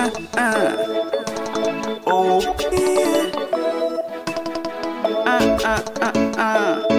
Uh, uh, uh. Oh, yeah. Uh, uh, uh, uh.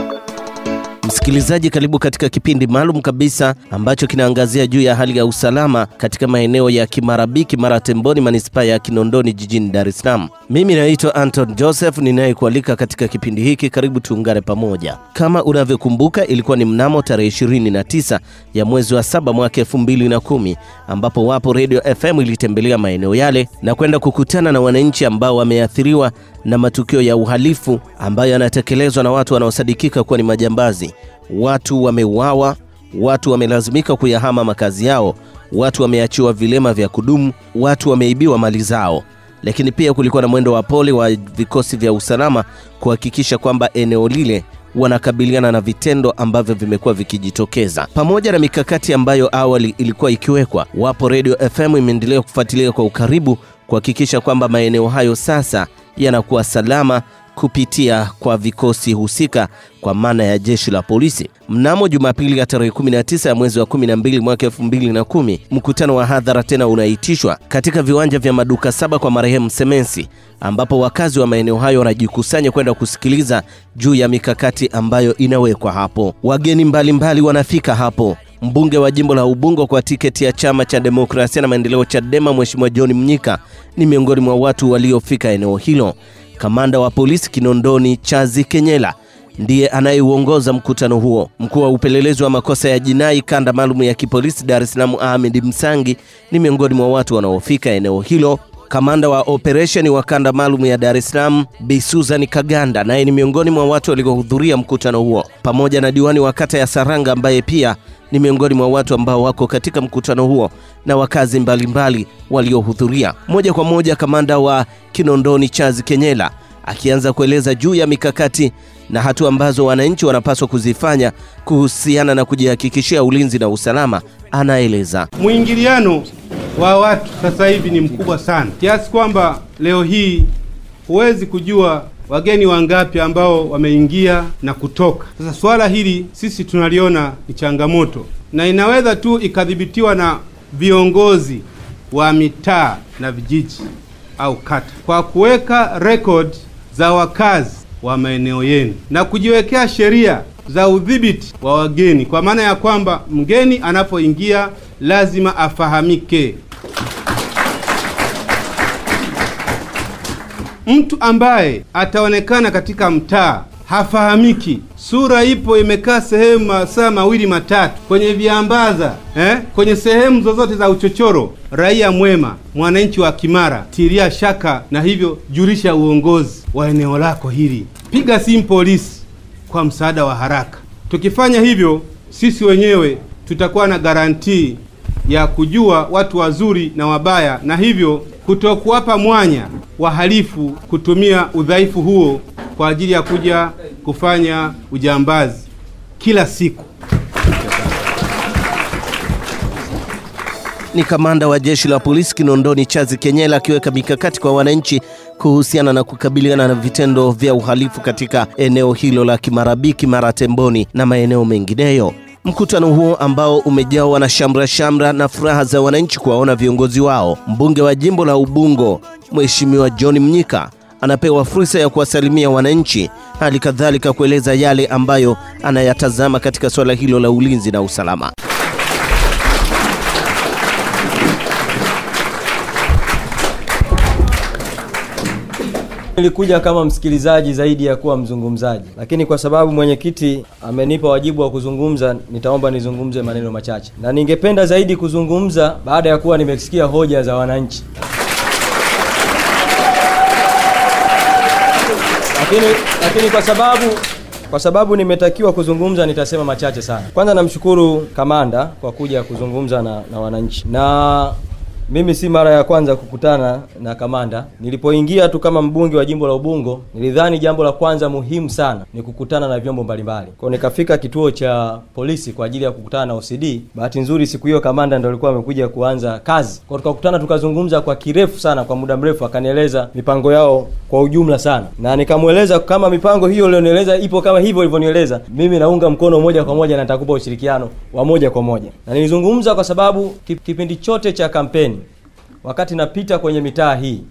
Msikilizaji, karibu katika kipindi maalum kabisa ambacho kinaangazia juu ya hali ya usalama katika maeneo ya Kimarabi, Kimara Temboni, manispaa ya Kinondoni jijini Dar es Salaam. Mimi naitwa Anton Joseph ninayekualika katika kipindi hiki. Karibu tuungane pamoja. Kama unavyokumbuka, ilikuwa ni mnamo tarehe 29 ya mwezi wa saba mwaka 2010 ambapo Wapo Radio FM ilitembelea maeneo yale na kwenda kukutana na wananchi ambao wameathiriwa na matukio ya uhalifu ambayo yanatekelezwa na watu wanaosadikika kuwa ni majambazi. Watu wameuawa, watu wamelazimika kuyahama makazi yao, watu wameachiwa vilema vya kudumu, watu wameibiwa mali zao. Lakini pia kulikuwa na mwendo wa pole wa vikosi vya usalama kuhakikisha kwamba eneo lile wanakabiliana na vitendo ambavyo vimekuwa vikijitokeza. Pamoja na mikakati ambayo awali ilikuwa ikiwekwa, Wapo Radio FM imeendelea kufuatilia kwa ukaribu kuhakikisha kwamba maeneo hayo sasa yanakuwa salama kupitia kwa vikosi husika kwa maana ya jeshi la polisi. Mnamo Jumapili ya tarehe 19 ya mwezi wa 12 mwaka 2010, mkutano wa hadhara tena unaitishwa katika viwanja vya maduka saba kwa marehemu Semensi, ambapo wakazi wa maeneo hayo wanajikusanya kwenda kusikiliza juu ya mikakati ambayo inawekwa hapo. Wageni mbalimbali mbali wanafika hapo. Mbunge wa jimbo la Ubungo kwa tiketi ya chama cha demokrasia na maendeleo CHADEMA, Mheshimiwa John Mnyika ni miongoni mwa watu waliofika eneo hilo. Kamanda wa polisi Kinondoni Chazi Kenyela ndiye anayeuongoza mkutano huo. Mkuu wa upelelezi wa makosa ya jinai kanda maalum ya kipolisi Dar es Salaam Ahmed Msangi ni miongoni mwa watu wanaofika eneo hilo. Kamanda wa operesheni wa kanda maalum ya Dar es Salaam Bi Susan Kaganda naye ni miongoni mwa watu waliohudhuria mkutano huo, pamoja na diwani wa kata ya Saranga ambaye pia ni miongoni mwa watu ambao wako katika mkutano huo na wakazi mbalimbali waliohudhuria. Moja kwa moja, kamanda wa Kinondoni Chazi Kenyela akianza kueleza juu ya mikakati na hatua ambazo wananchi wanapaswa kuzifanya kuhusiana na kujihakikishia ulinzi na usalama, anaeleza. Mwingiliano wa watu sasa hivi ni mkubwa sana kiasi kwamba leo hii huwezi kujua wageni wangapi ambao wameingia na kutoka. Sasa suala hili sisi tunaliona ni changamoto, na inaweza tu ikadhibitiwa na viongozi wa mitaa na vijiji au kata, kwa kuweka rekodi za wakazi wa maeneo yenu na kujiwekea sheria za udhibiti wa wageni, kwa maana ya kwamba mgeni anapoingia lazima afahamike. Mtu ambaye ataonekana katika mtaa hafahamiki, sura ipo imekaa sehemu masaa mawili matatu. Kwenye viambaza eh, kwenye sehemu zozote za uchochoro, raia mwema, mwananchi wa Kimara, tilia shaka na hivyo julisha uongozi wa eneo lako hili, piga simu polisi kwa msaada wa haraka. Tukifanya hivyo, sisi wenyewe tutakuwa na garantii ya kujua watu wazuri na wabaya, na hivyo kutokuwapa mwanya wahalifu kutumia udhaifu huo kwa ajili ya kuja kufanya ujambazi kila siku. Ni kamanda wa jeshi la polisi Kinondoni Chazi Kenyela akiweka mikakati kwa wananchi kuhusiana na kukabiliana na vitendo vya uhalifu katika eneo hilo la Kimarabiki, Maratemboni na maeneo mengineyo. Mkutano huo ambao umejawa na shamra shamra na furaha za wananchi kuwaona viongozi wao, mbunge wa jimbo la Ubungo Mheshimiwa John Mnyika anapewa fursa ya kuwasalimia wananchi, hali kadhalika kueleza yale ambayo anayatazama katika suala hilo la ulinzi na usalama. Nilikuja kama msikilizaji zaidi ya kuwa mzungumzaji, lakini kwa sababu mwenyekiti amenipa wajibu wa kuzungumza, nitaomba nizungumze maneno machache, na ningependa zaidi kuzungumza baada ya kuwa nimesikia hoja za wananchi. Lakini, lakini kwa sababu kwa sababu nimetakiwa kuzungumza nitasema machache sana. Kwanza namshukuru kamanda kwa kuja kuzungumza na, na wananchi na mimi si mara ya kwanza kukutana na kamanda. Nilipoingia tu kama mbunge wa jimbo la Ubungo, nilidhani jambo la kwanza muhimu sana ni kukutana na vyombo mbalimbali. Kwa nikafika kituo cha polisi kwa ajili ya kukutana na OCD. Bahati nzuri siku hiyo kamanda ndo alikuwa amekuja kuanza kazi. Kwa tukakutana tukazungumza kwa kirefu sana, kwa muda mrefu, akanieleza mipango yao kwa ujumla sana, na nikamweleza kama mipango hiyo ulionieleza ipo kama hivyo ulivyonieleza, mimi naunga mkono moja kwa moja na nitakupa ushirikiano wa moja kwa moja. Na nilizungumza kwa sababu kipindi chote cha kampeni wakati napita kwenye mitaa hii,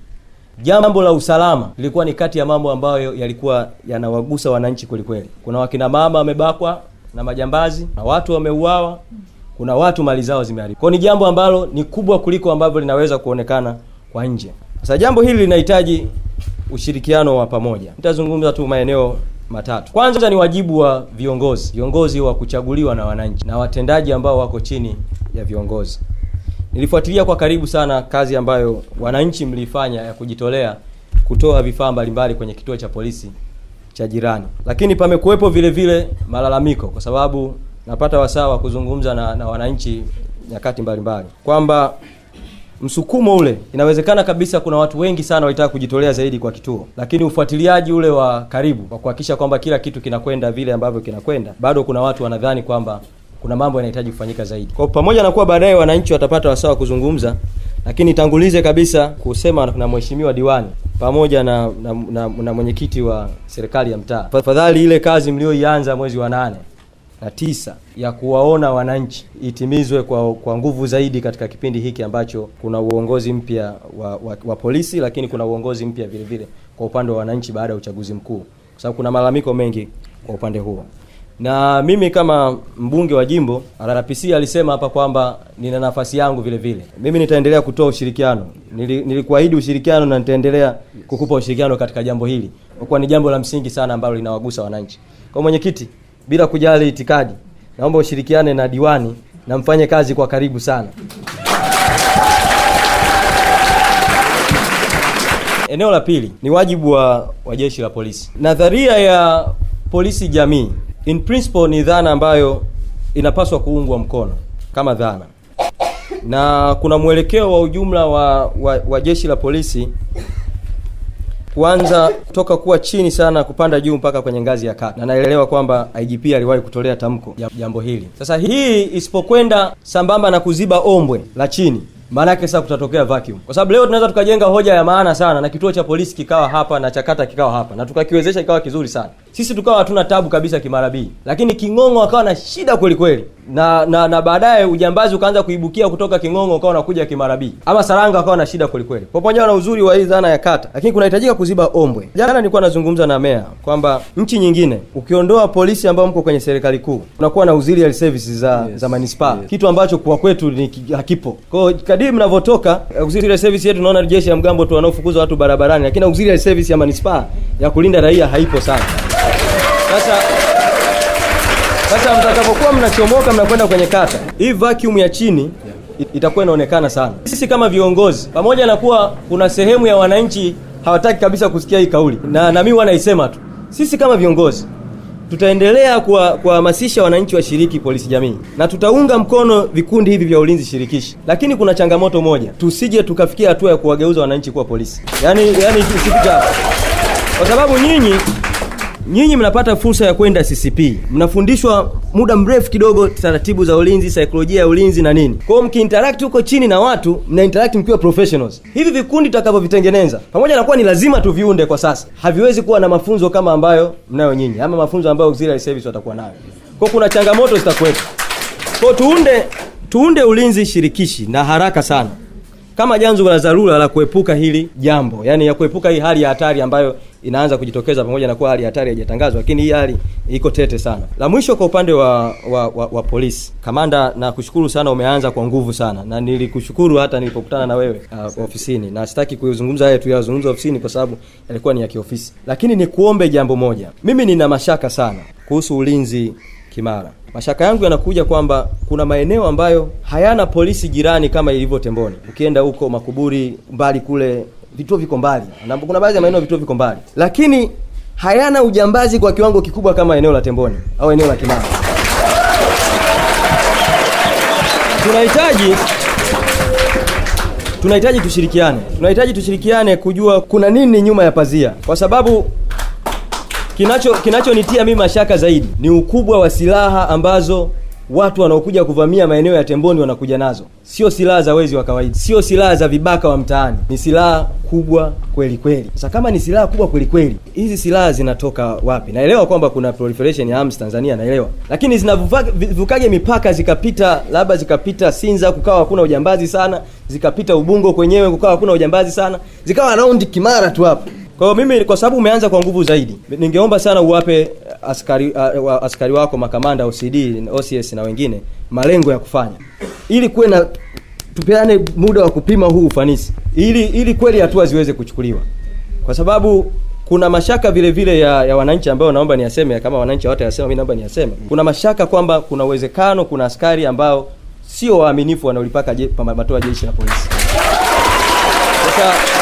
jambo la usalama lilikuwa ni kati ya mambo ambayo yalikuwa yanawagusa wananchi kwelikweli. Kuna wakina mama wamebakwa na majambazi na watu wameuawa, kuna watu mali zao zimeharibiwa. Ni jambo ambalo ni kubwa kuliko ambavyo linaweza kuonekana kwa nje. Sasa jambo hili linahitaji ushirikiano wa pamoja. Nitazungumza tu maeneo matatu. Kwanza ni wajibu wa viongozi, viongozi wa kuchaguliwa na wananchi na watendaji ambao wako chini ya viongozi. Nilifuatilia kwa karibu sana kazi ambayo wananchi mlifanya ya kujitolea kutoa vifaa mbalimbali kwenye kituo cha polisi cha jirani, lakini pamekuwepo vile vile malalamiko, kwa sababu napata wasaa wa kuzungumza na, na wananchi nyakati mbalimbali kwamba msukumo ule, inawezekana kabisa kuna watu wengi sana walitaka kujitolea zaidi kwa kituo, lakini ufuatiliaji ule wa karibu wa kuhakikisha kwamba kila kitu kinakwenda vile ambavyo kinakwenda, bado kuna watu wanadhani kwamba kuna mambo yanahitaji kufanyika zaidi. Kwa pamoja na kuwa baadaye wananchi watapata wasaa wa kuzungumza, lakini tangulize kabisa kusema na mheshimiwa diwani pamoja na na, na, na mwenyekiti wa serikali ya mtaa, tafadhali ile kazi mlioianza mwezi wa nane na tisa ya kuwaona wananchi itimizwe kwa, kwa nguvu zaidi katika kipindi hiki ambacho kuna uongozi mpya wa, wa, wa polisi, lakini kuna uongozi mpya vile vile kwa upande wa wananchi baada ya uchaguzi mkuu, kwa sababu kuna malalamiko mengi kwa upande huo. Na mimi kama mbunge wa jimbo RRPC alisema hapa kwamba nina nafasi yangu vile vile. Mimi nitaendelea kutoa ushirikiano. Nili, nilikuahidi ushirikiano na nitaendelea kukupa ushirikiano katika jambo hili, kwa kuwa ni jambo la msingi sana ambalo linawagusa wananchi. Kwa mwenyekiti, bila kujali itikadi, naomba ushirikiane na diwani na mfanye kazi kwa karibu sana. Eneo la pili ni wajibu wa, wa jeshi la polisi. Nadharia ya polisi jamii in principle ni dhana ambayo inapaswa kuungwa mkono kama dhana, na kuna mwelekeo wa ujumla wa, wa, wa jeshi la polisi kuanza toka kuwa chini sana kupanda juu mpaka kwenye ngazi ya kata, na naelewa kwamba IGP aliwahi kutolea tamko jambo hili. Sasa hii isipokwenda sambamba na kuziba ombwe la chini maana yake sasa kutatokea vacuum, kwa sababu leo tunaweza tukajenga hoja ya maana sana na kituo cha polisi kikawa hapa na chakata kikawa hapa na tukakiwezesha kikawa kizuri sana, sisi tukawa hatuna tabu kabisa Kimarabii, lakini King'ong'o akawa na shida kweli kweli, na na, na baadaye ujambazi ukaanza kuibukia kutoka King'ong'o ukawa unakuja Kimarabii, ama Saranga akawa na shida kweli kweli, pamoja na uzuri wa hii dhana ya kata, lakini kunahitajika kuziba ombwe. Jana nilikuwa nazungumza na meya kwamba nchi nyingine ukiondoa polisi ambao mko kwenye serikali kuu unakuwa na auxiliary services za Yes, za manispaa yes. kitu ambacho kwa kwetu ni hakipo. Kwa hiyo kadiri mnavyotoka auxiliary service yetu naona jeshi ya mgambo tu wanaofukuza watu barabarani, lakini auxiliary service ya manispaa ya kulinda raia haipo sana. Sasa sasa mtakapokuwa mnachomoka mnakwenda kwenye kata, hii vacuum ya chini itakuwa inaonekana sana. Sisi kama viongozi, pamoja na kuwa kuna sehemu ya wananchi hawataki kabisa kusikia hii kauli, na na mimi wanaisema tu, sisi kama viongozi tutaendelea kuwa- kuwahamasisha wananchi washiriki polisi jamii na tutaunga mkono vikundi hivi vya ulinzi shirikishi, lakini kuna changamoto moja, tusije tukafikia hatua ya kuwageuza wananchi kuwa polisi, Yani, yani, kwa sababu nyinyi nyinyi mnapata fursa ya kwenda CCP, mnafundishwa muda mrefu kidogo taratibu za ulinzi, saikolojia ya ulinzi na nini. Kwa hiyo huko chini na watu, mna interact mkiwa professionals. Hivi vikundi tutakavyovitengeneza, pamoja na kuwa ni lazima tuviunde kwa sasa, haviwezi kuwa na mafunzo kama ambayo mnayo nyinyi, ama mafunzo ambayo auxiliary service watakuwa nayo. Kwa kuna changamoto zitakuwepo. Kwa tuunde tuunde ulinzi shirikishi na haraka sana kama janzo la dharura la kuepuka hili jambo, yani ya kuepuka hii hali ya hatari ambayo inaanza kujitokeza, pamoja na kuwa hali ya hatari haijatangazwa, lakini hii hali iko tete sana. La mwisho kwa upande wa, wa, wa, wa polisi, kamanda, nakushukuru sana, umeanza kwa nguvu sana, na nilikushukuru hata nilipokutana na wewe uh, ofisini, na sitaki kuzungumza haya tuyazungumza ofisini kwa sababu yalikuwa ni ya kiofisi, lakini nikuombe jambo moja. Mimi nina mashaka sana kuhusu ulinzi Kimara. Mashaka yangu yanakuja kwamba kuna maeneo ambayo hayana polisi jirani kama ilivyo Temboni. Ukienda huko Makuburi mbali kule vituo viko mbali. Na kuna baadhi ya maeneo vituo viko mbali. Lakini hayana ujambazi kwa kiwango kikubwa kama eneo la Temboni au eneo la Kimara. Tunahitaji tunahitaji tushirikiane. Tunahitaji tushirikiane kujua kuna nini nyuma ya pazia. Kwa sababu kinacho kinachonitia mimi mashaka zaidi ni ukubwa wa silaha ambazo watu wanaokuja kuvamia maeneo ya Temboni wanakuja nazo, sio silaha za wezi wa kawaida, sio silaha za vibaka wa mtaani, ni silaha kubwa kweli kweli. Sasa kama ni silaha kubwa kweli kweli, hizi silaha zinatoka wapi? Naelewa kwamba kuna proliferation ya arms Tanzania, naelewa, lakini zinavukaje mipaka zikapita, labda zikapita Sinza kukawa hakuna ujambazi sana, zikapita Ubungo kwenyewe kukawa hakuna ujambazi sana, zikawa raundi Kimara tu hapo. Kwa hiyo mimi kwa sababu umeanza kwa nguvu zaidi, ningeomba sana uwape askari uh, askari wako makamanda OCD, OCS na wengine malengo ya kufanya ili kuwe na tupeane muda wa kupima huu ufanisi ili ili kweli hatua ziweze kuchukuliwa, kwa sababu kuna mashaka vile vile ya, ya wananchi ambao naomba niyaseme, kama wananchi wote yasema, mimi naomba niyaseme. Kuna mashaka kwamba kuna uwezekano kuna askari ambao sio waaminifu wanaolipaka je, matoa jeshi la polisi. Sasa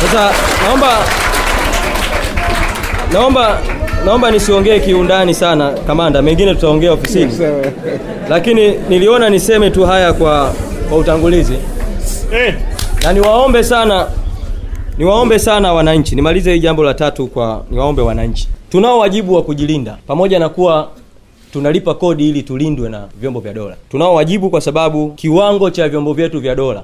sasa naomba naomba naomba nisiongee kiundani sana kamanda, mengine tutaongea ofisini, lakini niliona niseme tu haya kwa kwa utangulizi hey. na niwaombe sana niwaombe sana wananchi. Nimalize hii jambo la tatu kwa niwaombe wananchi, tunao wajibu wa kujilinda pamoja na kuwa tunalipa kodi ili tulindwe na vyombo vya dola. Tunao wajibu kwa sababu kiwango cha vyombo vyetu vya dola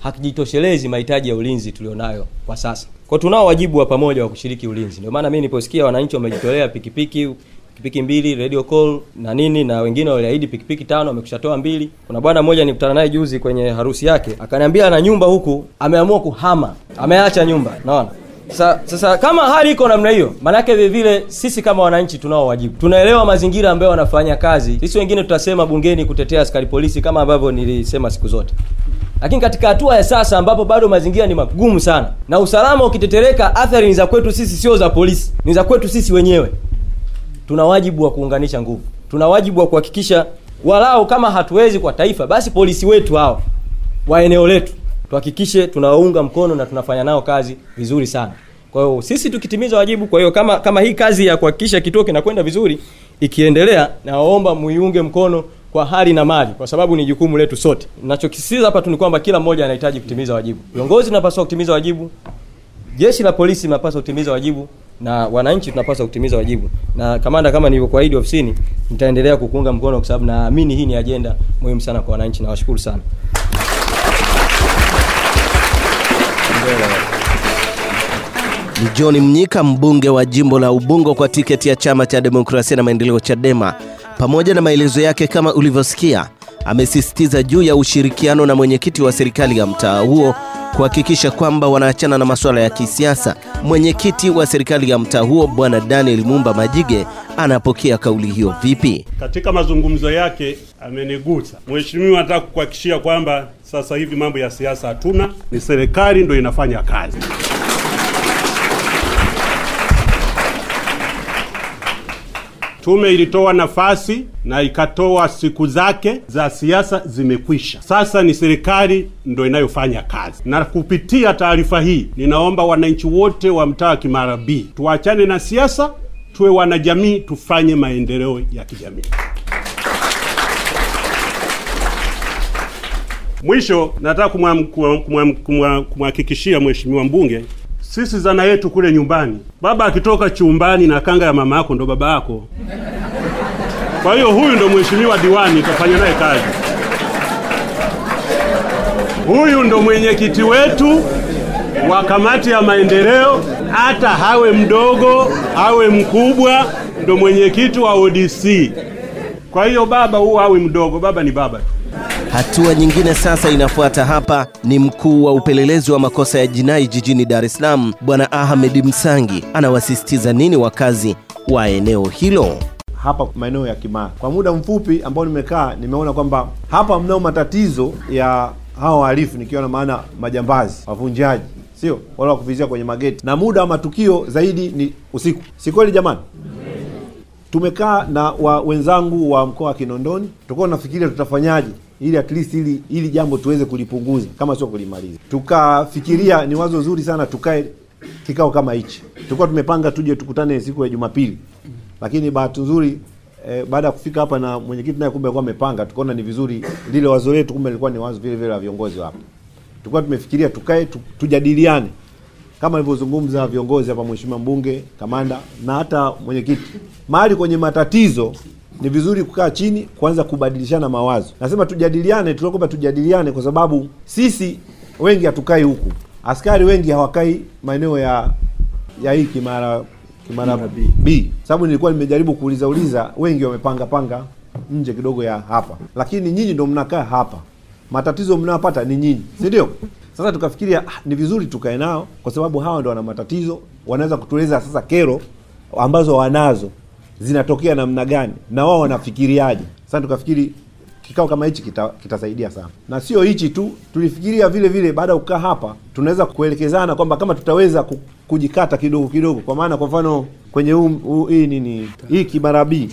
hakijitoshelezi mahitaji ya ulinzi tulionayo kwa sasa. Kwa tunao wajibu wa pamoja wa kushiriki ulinzi. Ndio maana mimi niliposikia wananchi wamejitolea pikipiki pikipiki mbili radio call na nini na wengine waliahidi pikipiki tano wamekushatoa mbili. Kuna bwana mmoja nilikutana naye juzi kwenye harusi yake, akaniambia ana nyumba huku ameamua kuhama, ameacha nyumba. Naona sasa, sasa kama hali iko namna hiyo, maanake vile vile sisi kama wananchi tunao wajibu, tunaelewa mazingira ambayo wanafanya kazi. Sisi wengine tutasema bungeni kutetea askari polisi kama ambavyo nilisema siku zote, lakini katika hatua ya sasa ambapo bado mazingira ni magumu sana na usalama ukitetereka, athari ni za kwetu sisi, sio za polisi, ni za kwetu sisi wenyewe. Tuna wajibu wa kuunganisha nguvu, tuna wajibu wa kuhakikisha walau kama hatuwezi kwa taifa, basi polisi wetu hao wa eneo letu tuhakikishe tunawaunga mkono na tunafanya nao kazi vizuri sana. Kwa hiyo sisi tukitimiza wajibu, kwa hiyo kama kama hii kazi ya kuhakikisha kituo kinakwenda vizuri ikiendelea, nawaomba muiunge mkono kwa hali na mali, kwa sababu ni jukumu letu sote. Ninachokisisitiza hapa tu ni kwamba kila mmoja anahitaji kutimiza wajibu. Viongozi tunapaswa kutimiza wajibu, jeshi la polisi linapaswa kutimiza wajibu, na wananchi tunapaswa kutimiza wajibu. Na kamanda, kama nilivyokuahidi ofisini, nitaendelea kukuunga mkono kwa sababu naamini hii ni ajenda muhimu sana kwa wananchi. Nawashukuru sana. Ni John Mnyika, mbunge wa jimbo la Ubungo kwa tiketi ya chama cha demokrasia na maendeleo CHADEMA. Pamoja na maelezo yake kama ulivyosikia, amesisitiza juu ya ushirikiano na mwenyekiti wa serikali ya mtaa huo kuhakikisha kwamba wanaachana na masuala ya kisiasa. Mwenyekiti wa serikali ya mtaa huo Bwana Daniel Mumba Majige anapokea kauli hiyo vipi? katika mazungumzo yake amenigusa. Mheshimiwa, nataka kukuhakikishia kwamba sasa hivi mambo ya siasa hatuna, ni serikali ndio inafanya kazi. Tume ilitoa nafasi na ikatoa siku zake za siasa zimekwisha. Sasa ni serikali ndo inayofanya kazi, na kupitia taarifa hii ninaomba wananchi wote wa mtaa wa Kimara B tuachane na siasa, tuwe wanajamii, tufanye maendeleo ya kijamii. Mwisho nataka kumhakikishia mheshimiwa mbunge, sisi zana yetu kule nyumbani, baba akitoka chumbani na kanga ya mama yako ndo baba yako. Kwa hiyo huyu ndo mheshimiwa diwani, tafanya naye kazi. Huyu ndo mwenyekiti wetu wa kamati ya maendeleo, hata hawe mdogo awe mkubwa, ndo mwenyekiti wa ODC. Kwa hiyo baba huu awe mdogo, baba ni baba tu. Hatua nyingine sasa inafuata hapa ni mkuu wa upelelezi wa makosa ya jinai jijini Dar es Salaam Bwana Ahmed Msangi anawasisitiza nini wakazi wa eneo hilo? hapa maeneo ya Kimara. Kwa muda mfupi ambao nimekaa, nimeona kwamba hapa mnao matatizo ya hawa wahalifu, nikiwa na maana majambazi, wavunjaji, sio wale wa kuvizia kwenye mageti, na muda wa matukio zaidi ni usiku. Si kweli jamani? Tumekaa na wa wenzangu wa mkoa wa Kinondoni, tulikuwa tunafikiria tutafanyaje ili at least ili ili jambo tuweze kulipunguza kama sio kulimaliza. Tukafikiria ni wazo zuri sana tukae kikao kama hichi. Tulikuwa tumepanga tuje tukutane siku ya Jumapili, lakini bahati nzuri eh, baada ya kufika hapa na mwenyekiti naye kumbe alikuwa amepanga, tukaona ni vizuri lile wazo letu kumbe lilikuwa ni wazo vile vile la viongozi hapa. Tulikuwa tumefikiria tukae tu, tujadiliane kama alivyozungumza viongozi hapa, mheshimiwa mbunge, kamanda na hata mwenyekiti, mahali kwenye matatizo ni vizuri kukaa chini kuanza kubadilishana mawazo. Nasema tujadiliane, tunakwamba tujadiliane, kwa sababu sisi wengi hatukai huku, askari wengi hawakai maeneo ya ya hii Kimara Kimara B, B. Sababu nilikuwa nimejaribu kuuliza uliza, wengi wamepanga panga nje kidogo ya hapa, lakini nyinyi ndo mnakaa hapa, matatizo mnayopata ni nyinyi, si ndio? Sasa tukafikiria ah, ni vizuri tukae nao, kwa sababu hawa ndo wana matatizo, wanaweza kutueleza sasa kero ambazo wanazo zinatokea namna gani na wao wanafikiriaje. Sasa tukafikiri kikao kama hichi kitasaidia kita- sana, na sio hichi tu, tulifikiria vile vile baada ya kukaa hapa tunaweza kuelekezana kwamba kama tutaweza kujikata kidogo kidogo, kwa maana kwa mfano kwenye huu hii nini hii Kimarabii,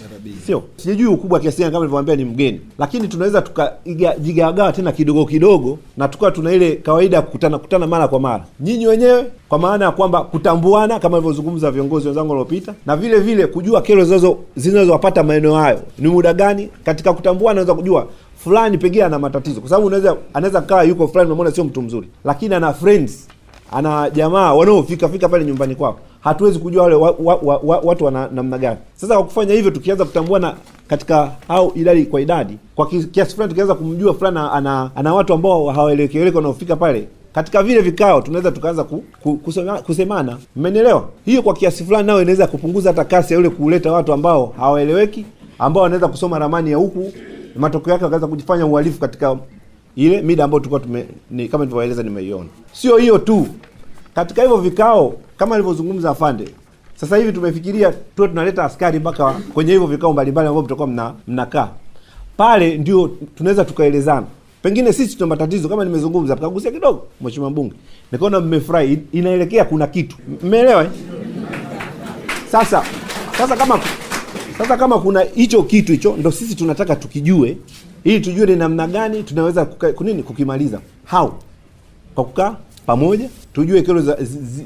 sio. Sijui ukubwa kiasi gani, kama nilivyowaambia ni mgeni, lakini tunaweza tukajigawagawa tena kidogo kidogo, na tukawa tuna ile kawaida ya kukutana kutana mara kwa mara, nyinyi wenyewe, kwa maana ya kwamba kutambuana kama ilivyozungumza viongozi wenzangu waliopita, na vile vile kujua kero zinazo zinazowapata maeneo hayo. Ni muda gani. Katika kutambuana, naweza kujua fulani pengine ana matatizo, kwa sababu unaweza anaweza kaa yuko fulani, unamwona sio mtu mzuri, lakini ana friends ana jamaa wanaofika fika pale nyumbani kwao, hatuwezi kujua wale wa, wa, wa, wa, watu wana namna gani. Sasa kwa kufanya hivyo, tukianza kutambuana katika au idadi kwa idadi, kwa kiasi fulani, tukianza kumjua fulani ana, ana watu ambao hawaelekeeleka wanaofika pale katika vile vikao, tunaweza tukaanza ku, ku, kusema, kusemana. Mmenielewa? Hiyo kwa kiasi fulani nao inaweza kupunguza hata kasi ya yule kuleta watu ambao hawaeleweki, ambao wanaweza kusoma ramani ya huku, matokeo yake wakaweza kujifanya uhalifu katika ile mida ambayo tulikuwa tume ni, kama nilivyoeleza nimeiona. Sio hiyo tu, katika hivyo vikao kama alivyozungumza afande, sasa hivi tumefikiria tuwe tunaleta askari mpaka kwenye hivyo vikao mbalimbali ambavyo mtakuwa mna, mnakaa pale, ndio tunaweza tukaelezana. Pengine sisi tuna matatizo kama nimezungumza, tukagusia kidogo, mheshimiwa mbunge, nikaona mmefurahi, inaelekea kuna kitu, mmeelewa eh? Sasa sasa kama sasa kama kuna hicho kitu hicho ndo sisi tunataka tukijue, ili tujue ni namna gani tunaweza kunini kukimaliza. How? Kwa kukaa pamoja, tujue kero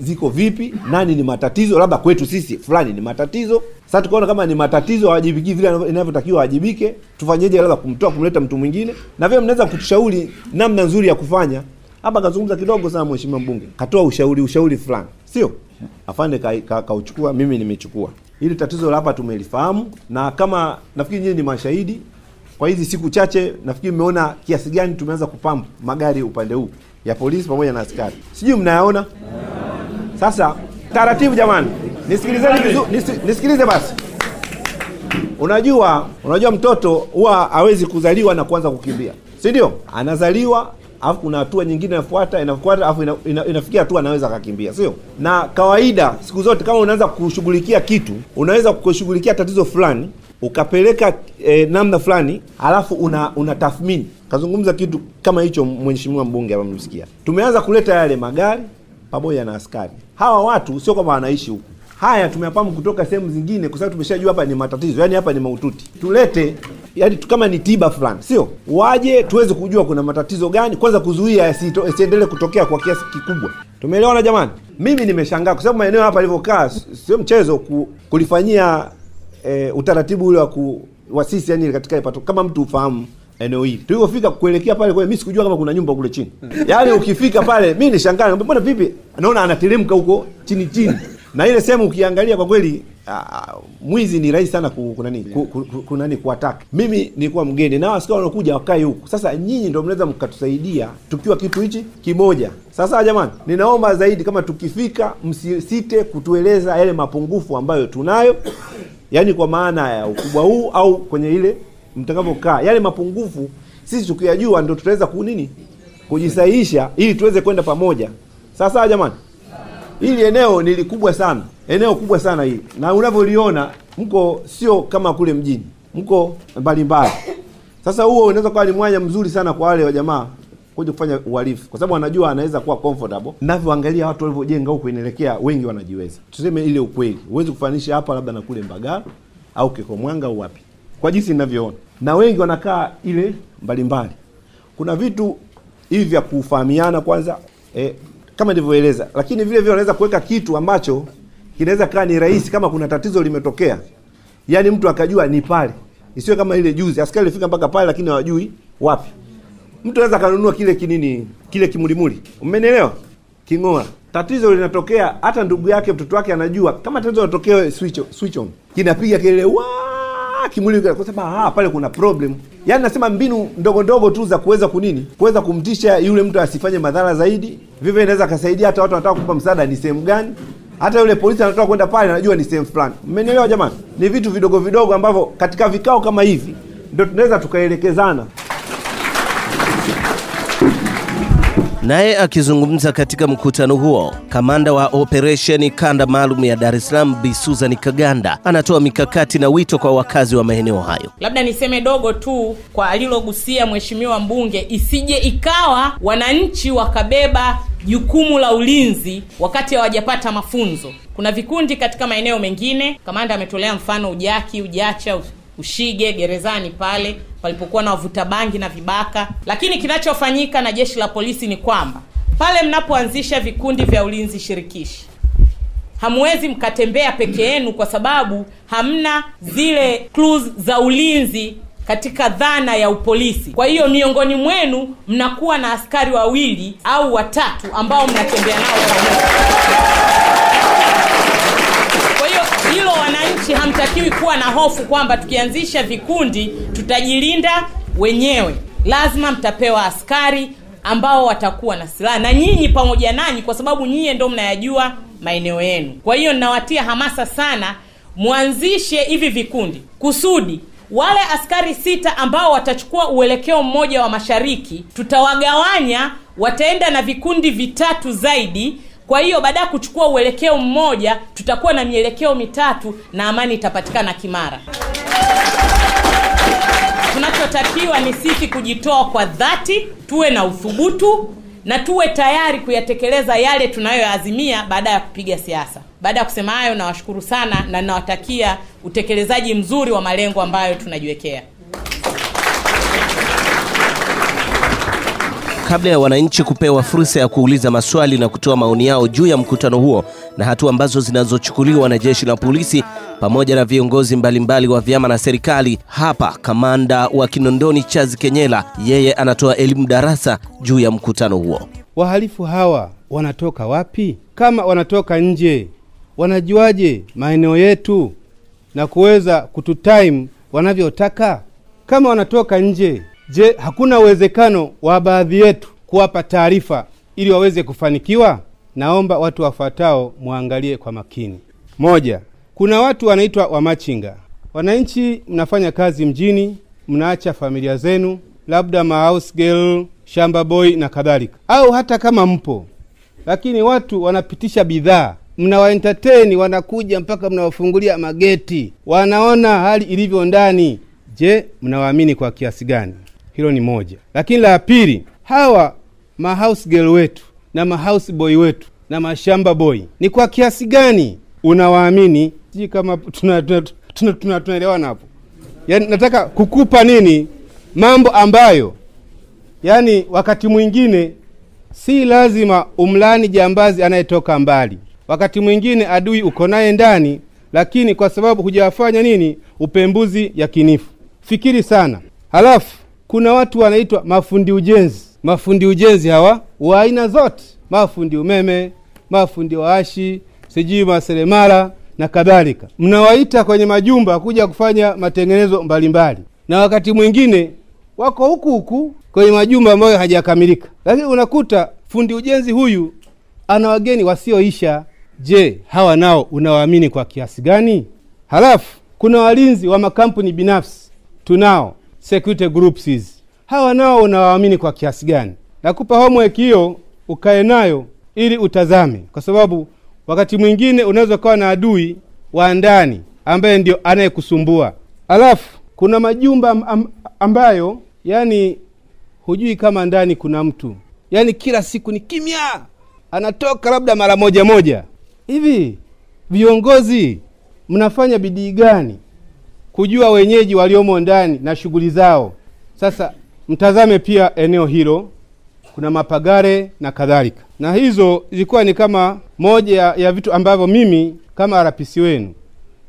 ziko vipi, nani ni matatizo, labda kwetu sisi fulani ni matatizo. Sasa tukaona kama ni matatizo hawajibiki vile inavyotakiwa wajibike, tufanyeje, labda kumtoa kumleta mtu mwingine, na vile mnaweza kutushauri namna nzuri ya kufanya. Hapa kazungumza kidogo sana mheshimiwa mbunge, katoa ushauri ushauri fulani, sio afande kauchukua ka, ka mimi nimechukua hili tatizo la hapa tumelifahamu, na kama nafikiri nyinyi ni mashahidi kwa hizi siku chache, nafikiri mmeona kiasi gani tumeanza kupamp magari upande huu ya polisi pamoja na askari, sijui mnayaona. Sasa taratibu, jamani, nisikilizeni vizuri, nisikilize basi. Unajua, unajua mtoto huwa hawezi kuzaliwa na kuanza kukimbia, si ndio? Anazaliwa alafu kuna hatua nyingine inafuata inafuata, alafu ina, ina, inafikia hatua anaweza akakimbia, sio? Na kawaida siku zote kama unaanza kushughulikia kitu, unaweza kushughulikia tatizo fulani ukapeleka e, namna fulani, alafu una, una tathmini. Kazungumza kitu kama hicho mheshimiwa mbunge hapa, mmesikia. Tumeanza kuleta yale magari pamoja na askari. Hawa watu sio kwamba wanaishi huku haya tumeyapamu kutoka sehemu zingine, kwa sababu tumeshajua hapa ni matatizo, yani hapa ni maututi. Tulete yani kama ni tiba fulani, sio waje tuweze kujua kuna matatizo gani, kwanza kuzuia yasiendelee kutokea kwa kiasi kikubwa. Tumeelewana jamani? Mimi nimeshangaa kwa sababu maeneo hapa alivyokaa sio mchezo ku, kulifanyia e, utaratibu ule wa ku, wa sisi yani katika ipato, kama mtu ufahamu eneo hili. Tulipofika kuelekea pale kwa mimi sikujua kama kuna nyumba kule chini. Yani ukifika pale mimi nishangaa mbona vipi? Naona anateremka huko chini chini. Na ile sehemu ukiangalia kwa kweli Uh, mwizi ni rahisi sana kuna nini ku, ku, ku, kuattack mimi nilikuwa mgeni na askari wanakuja wakae huku. Sasa nyinyi ndio mnaweza mkatusaidia tukiwa kitu hichi kimoja. Sasa jamani ninaomba zaidi kama tukifika msisite kutueleza yale mapungufu ambayo tunayo yaani kwa maana ya ukubwa huu au kwenye ile mtakavyokaa. Yale mapungufu sisi tukiyajua ndio tutaweza kunini kujisahihisha ili tuweze kwenda pamoja. Sasa jamani hili eneo ni likubwa sana. Eneo kubwa sana hili. Na unavyoliona mko sio kama kule mjini. Mko mbalimbali. Sasa huo unaweza kuwa ni mwanya mzuri sana kwa wale wa jamaa kuja kufanya uhalifu. Kwa sababu anajua anaweza kuwa comfortable. Navyoangalia watu walivyojenga huku inaelekea wengi wanajiweza. Tuseme ile ukweli. Huwezi kufanisha hapa labda na kule mbagala au kikomwanga au wapi. Kwa jinsi ninavyoona. Na wengi wanakaa ile mbalimbali. Kuna vitu hivi vya kufahamiana kwanza eh, kama nilivyoeleza. Lakini vile vile wanaweza kuweka kitu ambacho kinaweza kaa ni rahisi kama kuna tatizo limetokea. Yaani mtu akajua ni pale. Isiwe kama ile juzi. Askari alifika mpaka pale lakini hawajui wapi mtu anaweza kanunua kile kinini kile kimulimuli umenielewa king'oa tatizo linatokea hata ndugu yake mtoto wake anajua kama tatizo linatokea switch, switch on kinapiga kelele wa kimwili kwa sababu ah, pale kuna problem. Yaani nasema mbinu ndogo ndogo tu za kuweza kunini, kuweza kumtisha yule mtu asifanye madhara zaidi. Vivyo inaweza kasaidia hata watu wanataka kumpa msaada ni sehemu gani, hata yule polisi anatoka kwenda pale anajua ni sehemu fulani. Mmenielewa jamani? Ni vitu vidogo vidogo ambavyo katika vikao kama hivi ndio tunaweza tukaelekezana. Naye akizungumza katika mkutano huo, kamanda wa operesheni kanda maalum ya Dar es Salaam Bi Susan Kaganda anatoa mikakati na wito kwa wakazi wa maeneo hayo. Labda niseme dogo tu kwa alilogusia mheshimiwa mbunge, isije ikawa wananchi wakabeba jukumu la ulinzi wakati hawajapata mafunzo. Kuna vikundi katika maeneo mengine, kamanda ametolea mfano Ujaki, Ujacha, Ushige gerezani pale palipokuwa na wavuta bangi na vibaka. Lakini kinachofanyika na jeshi la polisi ni kwamba pale mnapoanzisha vikundi vya ulinzi shirikishi hamwezi mkatembea peke yenu kwa sababu hamna zile clues za ulinzi katika dhana ya upolisi. Kwa hiyo miongoni mwenu mnakuwa na askari wawili au watatu ambao mnatembea nao pamoja. Kwa hiyo hilo, wananchi hamtakiwi kuwa na hofu kwamba tukianzisha vikundi tutajilinda wenyewe. Lazima mtapewa askari ambao watakuwa na silaha na nyinyi pamoja nanyi, kwa sababu nyinyi ndio mnayajua maeneo yenu. Kwa hiyo ninawatia hamasa sana, mwanzishe hivi vikundi kusudi wale askari sita ambao watachukua uelekeo mmoja wa mashariki, tutawagawanya, wataenda na vikundi vitatu zaidi. Kwa hiyo baada ya kuchukua uelekeo mmoja, tutakuwa na mielekeo mitatu na amani itapatikana Kimara. Tunachotakiwa ni sisi kujitoa kwa dhati, tuwe na uthubutu na tuwe tayari kuyatekeleza yale tunayoazimia baada ya kupiga siasa. Baada ya kusema hayo, nawashukuru sana na nawatakia utekelezaji mzuri wa malengo ambayo tunajiwekea. Kabla ya wananchi kupewa fursa ya kuuliza maswali na kutoa maoni yao juu ya mkutano huo na hatua ambazo zinazochukuliwa na jeshi la polisi pamoja na viongozi mbalimbali wa vyama na serikali, hapa kamanda wa Kinondoni Charles Kenyela, yeye anatoa elimu darasa juu ya mkutano huo. Wahalifu hawa wanatoka wapi? Kama wanatoka nje, wanajuaje maeneo yetu na kuweza kututime wanavyotaka? Kama wanatoka nje, je, hakuna uwezekano wa baadhi yetu kuwapa taarifa ili waweze kufanikiwa? Naomba watu wafuatao mwangalie kwa makini. Moja, kuna watu wanaitwa wamachinga. Wananchi mnafanya kazi mjini, mnaacha familia zenu, labda ma house girl, shamba boy na kadhalika, au hata kama mpo, lakini watu wanapitisha bidhaa, mnawaentertain, wanakuja mpaka mnawafungulia mageti, wanaona hali ilivyo ndani. Je, mnawaamini kwa kiasi gani? Hilo ni moja. Lakini la pili, hawa mahouse wetu na mahouse boy wetu na mashamba boy ni kwa kiasi gani unawaamini? Sijui kama tunaelewana tuna, tuna, tuna, tuna hapo. Yani nataka kukupa nini, mambo ambayo yani wakati mwingine si lazima umlani jambazi anayetoka mbali. Wakati mwingine adui uko naye ndani, lakini kwa sababu hujawafanya nini, upembuzi yakinifu. Fikiri sana. Halafu kuna watu wanaitwa mafundi ujenzi. Mafundi ujenzi hawa wa aina zote, mafundi umeme, mafundi waashi, sijui maseremala na kadhalika, mnawaita kwenye majumba kuja kufanya matengenezo mbalimbali, na wakati mwingine wako huku huku kwenye majumba ambayo hajakamilika, lakini unakuta fundi ujenzi huyu ana wageni wasioisha. Je, hawa nao unawaamini kwa kiasi gani? Halafu kuna walinzi wa makampuni binafsi, tunao security groups hawa nao unawaamini kwa kiasi gani? Nakupa homework hiyo ukae nayo ili utazame, kwa sababu wakati mwingine unaweza ukawa na adui wa ndani ambaye ndio anayekusumbua. Alafu kuna majumba am, ambayo yani hujui kama ndani kuna mtu, yani kila siku ni kimya, anatoka labda mara moja moja hivi. Viongozi mnafanya bidii gani kujua wenyeji waliomo ndani na shughuli zao? Sasa mtazame pia eneo hilo, kuna mapagare na kadhalika, na hizo zilikuwa ni kama moja ya, vitu ambavyo mimi kama RPC wenu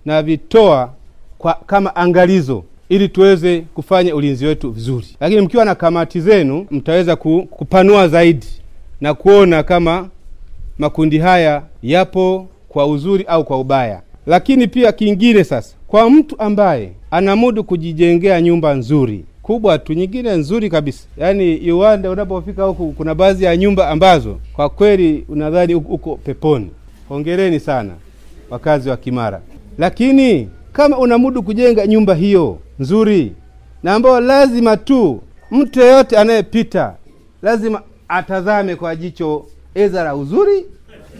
navitoa kwa kama angalizo ili tuweze kufanya ulinzi wetu vizuri, lakini mkiwa na kamati zenu mtaweza ku, kupanua zaidi na kuona kama makundi haya yapo kwa uzuri au kwa ubaya. Lakini pia kingine sasa, kwa mtu ambaye anamudu kujijengea nyumba nzuri kubwa tu, nyingine nzuri kabisa. Yaani Uganda unapofika huku, kuna baadhi ya nyumba ambazo kwa kweli unadhani uko- peponi. Hongereni sana wakazi wa Kimara. Lakini kama unamudu kujenga nyumba hiyo nzuri na ambayo lazima tu mtu yeyote anayepita lazima atazame kwa jicho eza la uzuri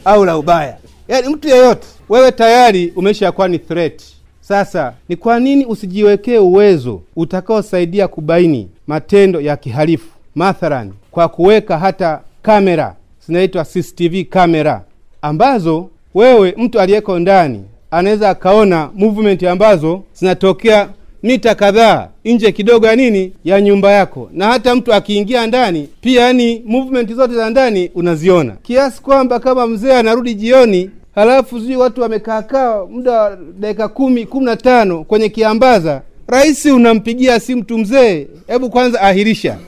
au la ubaya, yaani mtu yeyote, wewe tayari umeshakuwa ni threat. Sasa ni kwa nini usijiwekee uwezo utakaosaidia kubaini matendo ya kihalifu, mathalani kwa kuweka hata kamera zinaitwa CCTV kamera ambazo wewe mtu aliyeko ndani anaweza akaona movement ambazo zinatokea mita kadhaa nje kidogo ya nini ya nyumba yako, na hata mtu akiingia ndani pia, yani movement zote za ndani unaziona, kiasi kwamba kama mzee anarudi jioni, halafu sijui watu wamekaakaa muda wa dakika kumi kumi na tano kwenye kiambaza, rahisi unampigia simu tu, mzee, hebu kwanza ahirisha,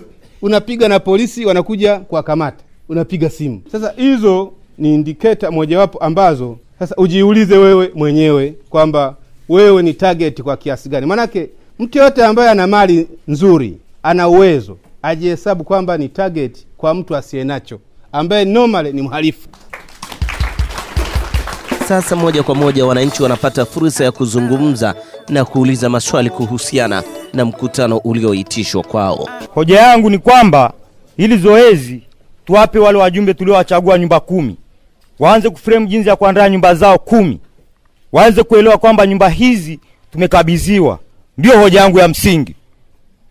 unapiga na polisi wanakuja kuwakamata, unapiga simu. Sasa hizo ni indiketa mojawapo ambazo sasa ujiulize wewe mwenyewe kwamba wewe ni target kwa kiasi gani. manake mtu yoyote ambaye ana mali nzuri, ana uwezo, ajihesabu kwamba ni target kwa mtu asiye nacho, ambaye normally ni mhalifu. Sasa moja kwa moja wananchi wanapata fursa ya kuzungumza na kuuliza maswali kuhusiana na mkutano ulioitishwa kwao. Hoja yangu ni kwamba hili zoezi tuwape wale wajumbe tuliowachagua nyumba kumi, waanze kuframe jinsi ya kuandaa nyumba zao kumi, waanze kuelewa kwamba nyumba hizi tumekabidhiwa. Ndio hoja yangu ya msingi.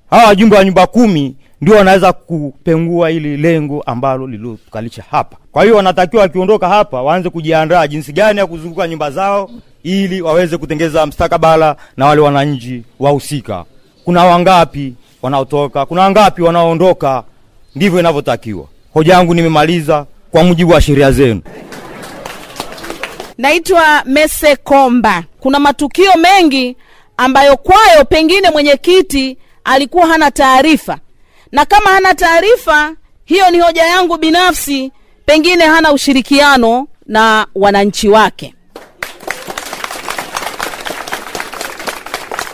Hawa wajumbe wa nyumba kumi ndio wanaweza kupengua ili lengo ambalo lililotukalisha hapa. Kwa hiyo wanatakiwa wakiondoka hapa waanze kujiandaa jinsi gani ya kuzunguka nyumba zao ili waweze kutengeza mstakabala na wale wananchi wahusika. Kuna wangapi wanaotoka, kuna wangapi wanaoondoka, ndivyo inavyotakiwa. Hoja yangu nimemaliza kwa mujibu wa sheria zenu. Naitwa Mese Komba. Kuna matukio mengi ambayo kwayo pengine mwenyekiti alikuwa hana taarifa, na kama hana taarifa, hiyo ni hoja yangu binafsi, pengine hana ushirikiano na wananchi wake.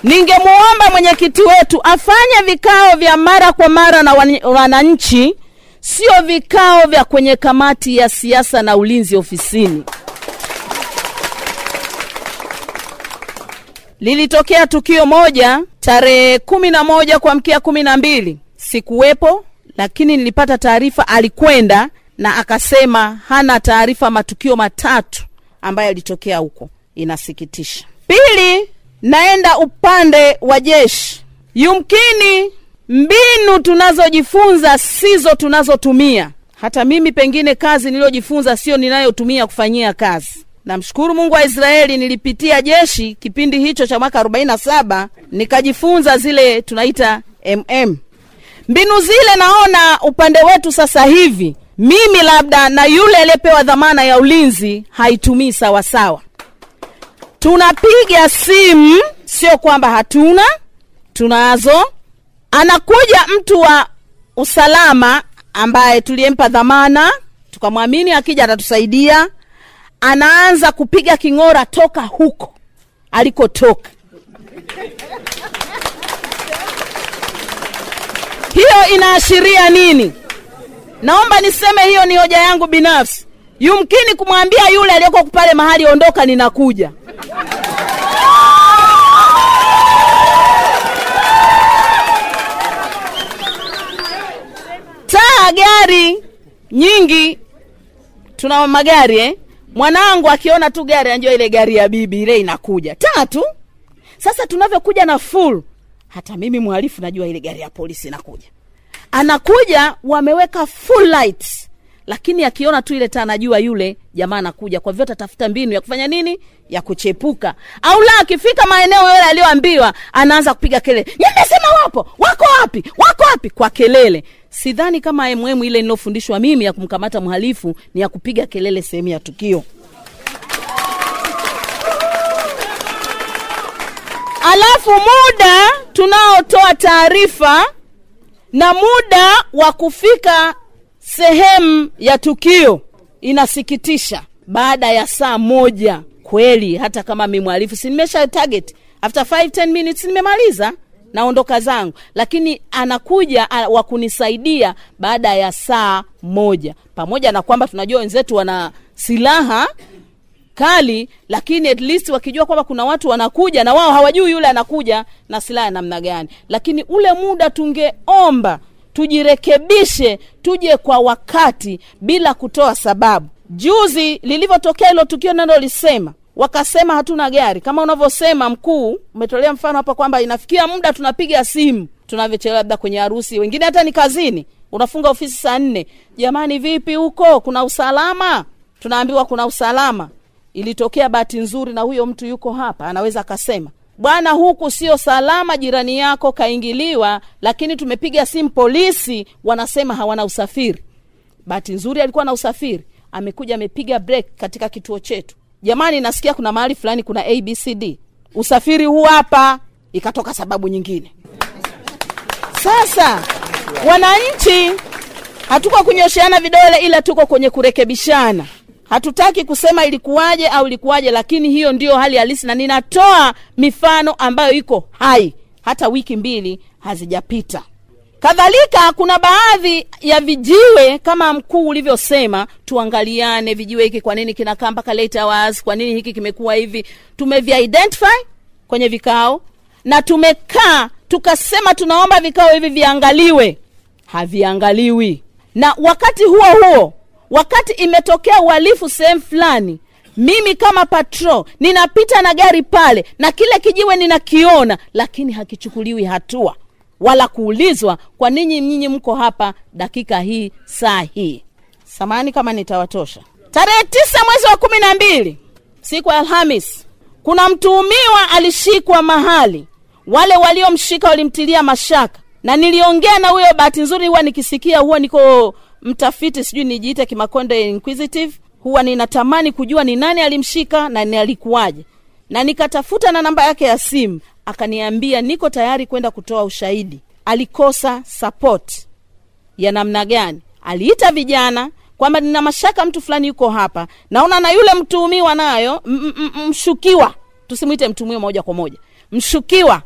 Ningemwomba mwenyekiti wetu afanye vikao vya mara kwa mara na wananchi, sio vikao vya kwenye kamati ya siasa na ulinzi ofisini. Lilitokea tukio moja tarehe kumi na moja kuamkia kumi na mbili sikuwepo, lakini nilipata taarifa alikwenda na akasema hana taarifa matukio matatu ambayo yalitokea huko. Inasikitisha. Pili, naenda upande wa jeshi. Yumkini mbinu tunazojifunza sizo tunazotumia. Hata mimi pengine kazi niliyojifunza sio ninayotumia kufanyia kazi. Namshukuru Mungu wa Israeli, nilipitia jeshi kipindi hicho cha mwaka 47 nikajifunza zile tunaita MM. Mbinu zile naona upande wetu sasa hivi, mimi labda na yule aliyepewa dhamana ya ulinzi haitumii sawasawa. Tunapiga simu, sio kwamba hatuna, tunazo. Anakuja mtu wa usalama ambaye tuliyempa dhamana, tukamwamini akija atatusaidia anaanza kupiga king'ora toka huko alikotoka. Hiyo inaashiria nini? Naomba niseme hiyo ni hoja yangu binafsi. Yumkini kumwambia yule aliyeko pale mahali, ondoka, ninakuja. Taa gari nyingi, tuna magari eh? Mwanangu akiona tu gari anajua ile gari ya bibi ile inakuja tatu. Sasa tunavyokuja na full, hata mimi mhalifu najua ile gari ya polisi inakuja, anakuja wameweka full lights, lakini akiona tu ile taa anajua yule jamaa anakuja. Kwa vyote atafuta mbinu ya kufanya nini, ya kuchepuka, au la, akifika maeneo yale aliyoambiwa anaanza kupiga kelele, nimesema wapo, wako wapi, wako wapi, kwa kelele. Sidhani kama mm ile nilofundishwa mimi ya kumkamata mhalifu ni ya kupiga kelele sehemu ya tukio. Alafu muda tunaotoa taarifa na muda wa kufika sehemu ya tukio inasikitisha. Baada ya saa moja kweli, hata kama mi mhalifu si nimesha target, after 5 10 minutes nimemaliza naondoka zangu. Lakini anakuja wa kunisaidia baada ya saa moja. Pamoja na kwamba tunajua wenzetu wana silaha kali lakini at least wakijua kwamba kuna watu wanakuja na wao hawajui yule anakuja na silaha ya namna gani. Lakini ule muda tungeomba tujirekebishe tuje kwa wakati bila kutoa sababu. Juzi lilivyotokea hilo tukio nalolisema wakasema hatuna gari. Kama unavyosema mkuu umetolea mfano hapa kwamba inafikia muda tunapiga simu tunavyochelewa labda kwenye harusi wengine hata ni kazini. Unafunga ofisi saa nne. Jamani vipi huko? Kuna usalama? Tunaambiwa kuna usalama ilitokea bahati nzuri na huyo mtu yuko hapa anaweza akasema bwana huku sio salama jirani yako kaingiliwa lakini tumepiga simu polisi wanasema hawana usafiri. Bahati nzuri alikuwa na usafiri amekuja amepiga break katika kituo chetu. Jamani nasikia kuna mahali fulani kuna abcd usafiri huu hapa ikatoka sababu nyingine. Sasa wananchi hatuko kunyosheana vidole ila tuko kwenye kurekebishana hatutaki kusema ilikuwaje au ilikuwaje lakini hiyo ndiyo hali halisi na ninatoa mifano ambayo iko hai. Hata wiki mbili hazijapita. Kadhalika kuna baadhi ya vijiwe kama mkuu ulivyosema tuangaliane vijiwe hiki kwa nini kinakaa mpaka late hours kwa nini hiki kimekuwa hivi. Tumeviidentify kwenye vikao na tumekaa tukasema tunaomba vikao hivi viangaliwe. Haviangaliwi. Na wakati huo huo wakati imetokea uhalifu sehemu fulani mimi kama patro ninapita na gari pale na kile kijiwe ninakiona lakini hakichukuliwi hatua. Wala kuulizwa kwa ninyi nyinyi mko hapa dakika hii saa hii. Samani kama nitawatosha. Tarehe tisa mwezi wa kumi na mbili siku ya alhamis kuna mtuhumiwa alishikwa mahali. Wale waliomshika walimtilia mashaka. Na niliongea na huyo bahati nzuri huwa nikisikia huwa niko mtafiti sijui nijiite kimakonde inquisitive huwa ninatamani kujua ni nani alimshika na ni alikuwaje. Na nikatafuta na namba yake ya simu akaniambia niko tayari kwenda kutoa ushahidi. Alikosa support. Ya namna gani? Aliita vijana kwamba nina mashaka mtu fulani yuko hapa. Naona na yule mtuhumiwa nayo mshukiwa. Tusimwite mtuhumiwa moja kwa moja. Mshukiwa.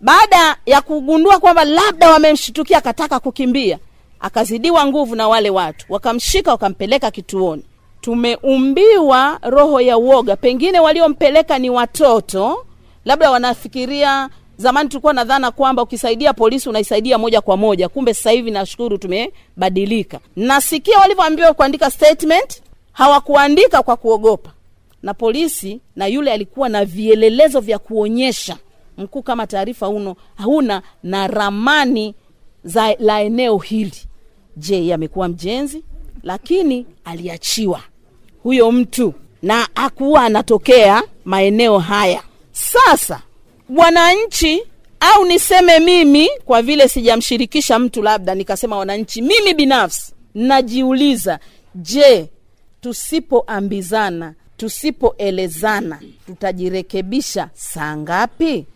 Baada ya kugundua kwamba labda wamemshitukia akataka kukimbia akazidiwa nguvu na wale watu wakamshika wakampeleka kituoni. Tumeumbiwa roho ya uoga. Pengine waliompeleka ni watoto labda wanafikiria zamani tulikuwa na dhana kwamba ukisaidia polisi unaisaidia moja kwa moja. Kumbe sasa hivi nashukuru tumebadilika. Nasikia walivyoambiwa kuandika statement hawakuandika kwa kuogopa. Na polisi na yule alikuwa na vielelezo vya kuonyesha. Mkuu kama taarifa uno hauna na ramani za la eneo hili je amekuwa mjenzi? Lakini aliachiwa huyo mtu na akuwa anatokea maeneo haya. Sasa wananchi au niseme mimi kwa vile sijamshirikisha mtu labda nikasema wananchi mimi binafsi najiuliza je tusipoambizana tusipoelezana tutajirekebisha saa ngapi?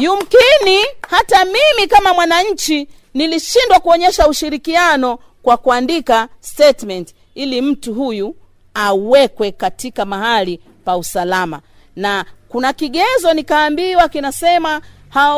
Yumkini hata mimi kama mwananchi nilishindwa kuonyesha ushirikiano kwa kuandika statement ili mtu huyu awekwe katika mahali pa usalama. Na kuna kigezo nikaambiwa kinasema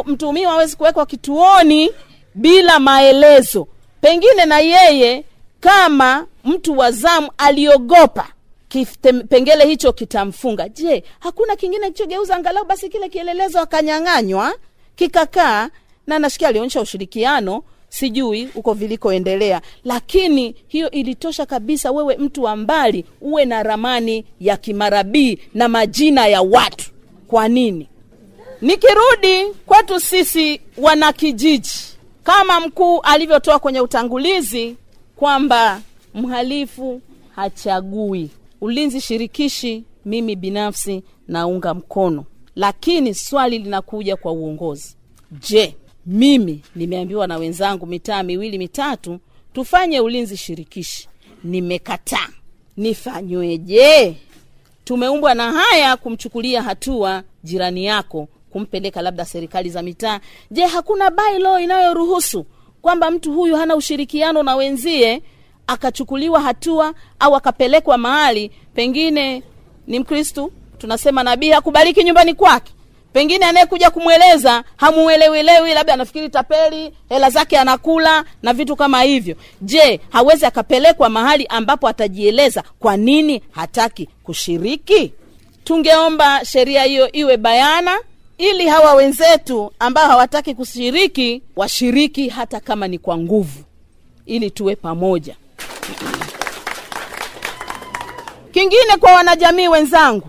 mtuhumiwa hawezi kuwekwa kituoni bila maelezo. Pengine na yeye kama mtu wa zamu aliogopa kipengele hicho kitamfunga. Je hakuna kingine kichogeuza angalau basi kile kielelezo akanyang'anywa kikakaa na nasikia alionyesha ushirikiano sijui huko vilikoendelea lakini hiyo ilitosha kabisa wewe mtu wa mbali uwe na ramani ya kimarabii na majina ya watu. Kwa nini? Nikirudi kwetu sisi wanakijiji, kama mkuu alivyotoa kwenye utangulizi kwamba mhalifu hachagui. Ulinzi shirikishi mimi binafsi naunga mkono. Lakini swali linakuja kwa uongozi. Je mimi nimeambiwa na wenzangu mitaa miwili mitatu tufanye ulinzi shirikishi. Nimekataa. Nifanyweje? Tumeumbwa na haya kumchukulia hatua jirani yako kumpeleka labda serikali za mitaa. Je hakuna bailo inayoruhusu kwamba mtu huyu hana ushirikiano na wenzie akachukuliwa hatua au akapelekwa mahali? Pengine ni mkristu tunasema nabii hakubariki nyumbani kwake pengine anayekuja kumweleza hamuelewelewi labda anafikiri tapeli hela zake anakula na vitu kama hivyo. Je hawezi akapelekwa mahali ambapo atajieleza kwa nini hataki kushiriki? Tungeomba sheria hiyo iwe bayana ili hawa wenzetu ambao hawataki kushiriki washiriki hata kama ni kwa nguvu ili tuwe pamoja. Kingine kwa wanajamii wenzangu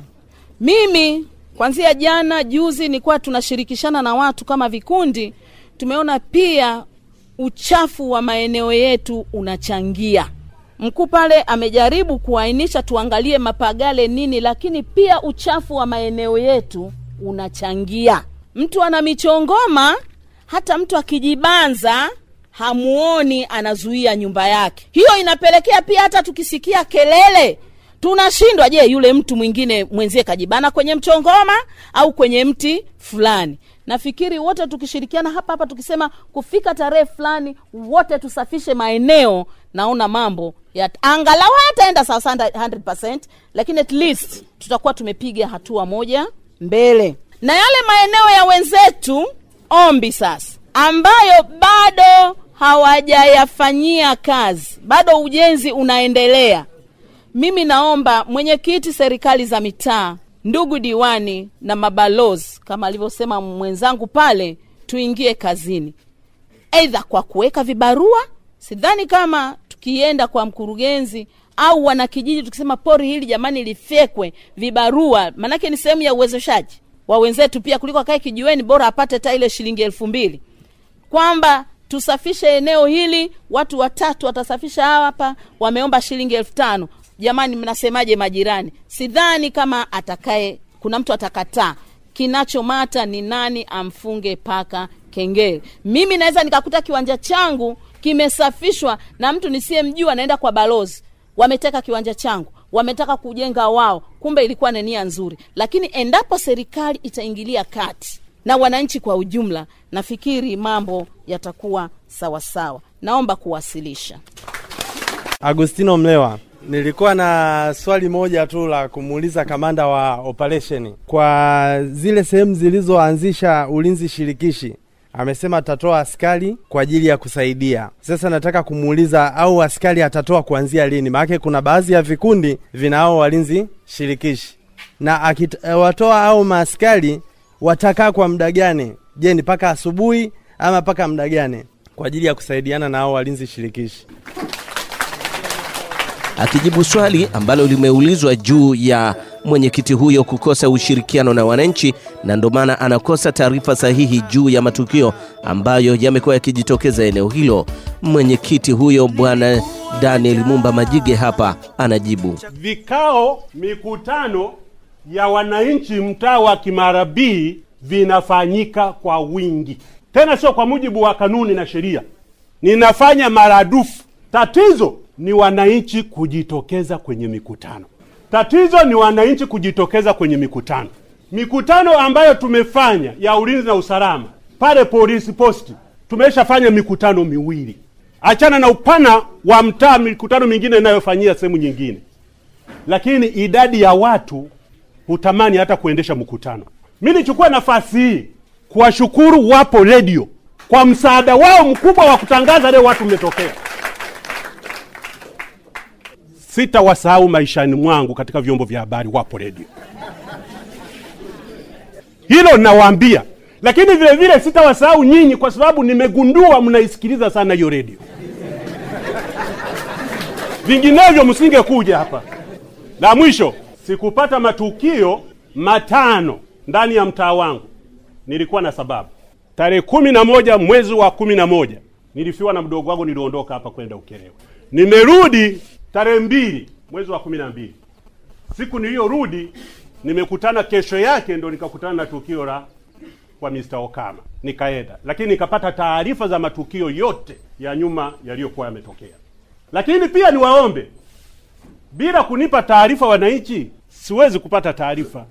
mimi kwanzia jana juzi nilikuwa tunashirikishana na watu kama vikundi tumeona pia uchafu wa maeneo yetu unachangia. Mkuu pale amejaribu kuainisha tuangalie mapagale nini lakini pia uchafu wa maeneo yetu unachangia. Mtu ana michongoma hata mtu akijibanza hamuoni anazuia nyumba yake. Hiyo inapelekea pia hata tukisikia kelele tunashindwa. Je yule mtu mwingine mwenzie kajibana kwenye mchongoma au kwenye mti fulani? Nafikiri wote tukishirikiana hapa hapa tukisema kufika tarehe fulani wote tusafishe maeneo. Naona mambo ya angalau hataenda sawa 100% lakini at least tutakuwa tumepiga hatua moja mbele. Na yale maeneo ya wenzetu ombi sasa ambayo bado hawajayafanyia kazi bado ujenzi unaendelea mimi naomba mwenyekiti serikali za mitaa ndugu diwani na mabalozi kama alivyosema mwenzangu pale tuingie kazini. Eidha kwa kuweka vibarua sidhani kama tukienda kwa mkurugenzi au wanakijiji tukisema pori hili jamani lifyekwe vibarua. Maanake ni sehemu ya uwezeshaji wa wenzetu pia kuliko akae kijiweni bora apate hata ile shilingi elfu mbili. Kwamba tusafishe eneo hili watu watatu watasafisha hapa wameomba shilingi elfu tano jamani mnasemaje majirani? Sidhani kama atakaye kuna mtu atakataa. Kinachomata ni nani amfunge paka kengele? Mimi naweza nikakuta kiwanja changu kimesafishwa na mtu nisiyemjua naenda kwa balozi. Wameteka kiwanja changu wametaka kujenga wao kumbe ilikuwa na nia nzuri. Lakini endapo serikali itaingilia kati na wananchi kwa ujumla nafikiri mambo yatakuwa sawasawa. Naomba kuwasilisha. Agustino Mlewa. Nilikuwa na swali moja tu la kumuuliza kamanda wa operation kwa zile sehemu zilizoanzisha ulinzi shirikishi. Amesema atatoa askari kwa ajili ya kusaidia. Sasa nataka kumuuliza au askari atatoa kuanzia lini? Maana kuna baadhi ya vikundi vinao walinzi shirikishi, na akiwatoa au maaskari watakaa kwa muda gani? Je, ni mpaka asubuhi ama mpaka muda gani kwa ajili ya kusaidiana na hao walinzi shirikishi? Akijibu swali ambalo limeulizwa juu ya mwenyekiti huyo kukosa ushirikiano na wananchi na ndo maana anakosa taarifa sahihi juu ya matukio ambayo yamekuwa yakijitokeza eneo hilo, mwenyekiti huyo bwana Daniel Mumba Majige hapa anajibu. Vikao, mikutano ya wananchi mtaa wa Kimarabii vinafanyika kwa wingi, tena sio kwa mujibu wa kanuni na sheria, ninafanya maradufu. Tatizo ni wananchi kujitokeza kwenye mikutano. Tatizo ni wananchi kujitokeza kwenye mikutano. Mikutano ambayo tumefanya ya ulinzi na usalama pale polisi posti, tumeshafanya mikutano miwili, achana na upana wa mtaa, mikutano mingine inayofanyia sehemu nyingine, lakini idadi ya watu hutamani hata kuendesha mkutano. Mi nichukue nafasi hii kuwashukuru Wapo redio kwa msaada wao mkubwa wa kutangaza leo watu mmetokea sitawasahau maishani mwangu katika vyombo vya habari Wapo redio, hilo nawaambia. Lakini vile vile sitawasahau nyinyi, kwa sababu nimegundua mnaisikiliza sana hiyo redio, vinginevyo msingekuja hapa. La mwisho, sikupata matukio matano ndani ya mtaa wangu, nilikuwa na sababu. Tarehe kumi na moja mwezi wa kumi na moja nilifiwa na mdogo wangu, niliondoka hapa kwenda Ukerewe, nimerudi tarehe mbili mwezi wa kumi na mbili siku niliyorudi nimekutana kesho yake ndo nikakutana na tukio la kwa Mr. Okama nikaenda, lakini nikapata taarifa za matukio yote ya nyuma yaliyokuwa yametokea. Lakini pia niwaombe, bila kunipa taarifa wananchi siwezi kupata taarifa.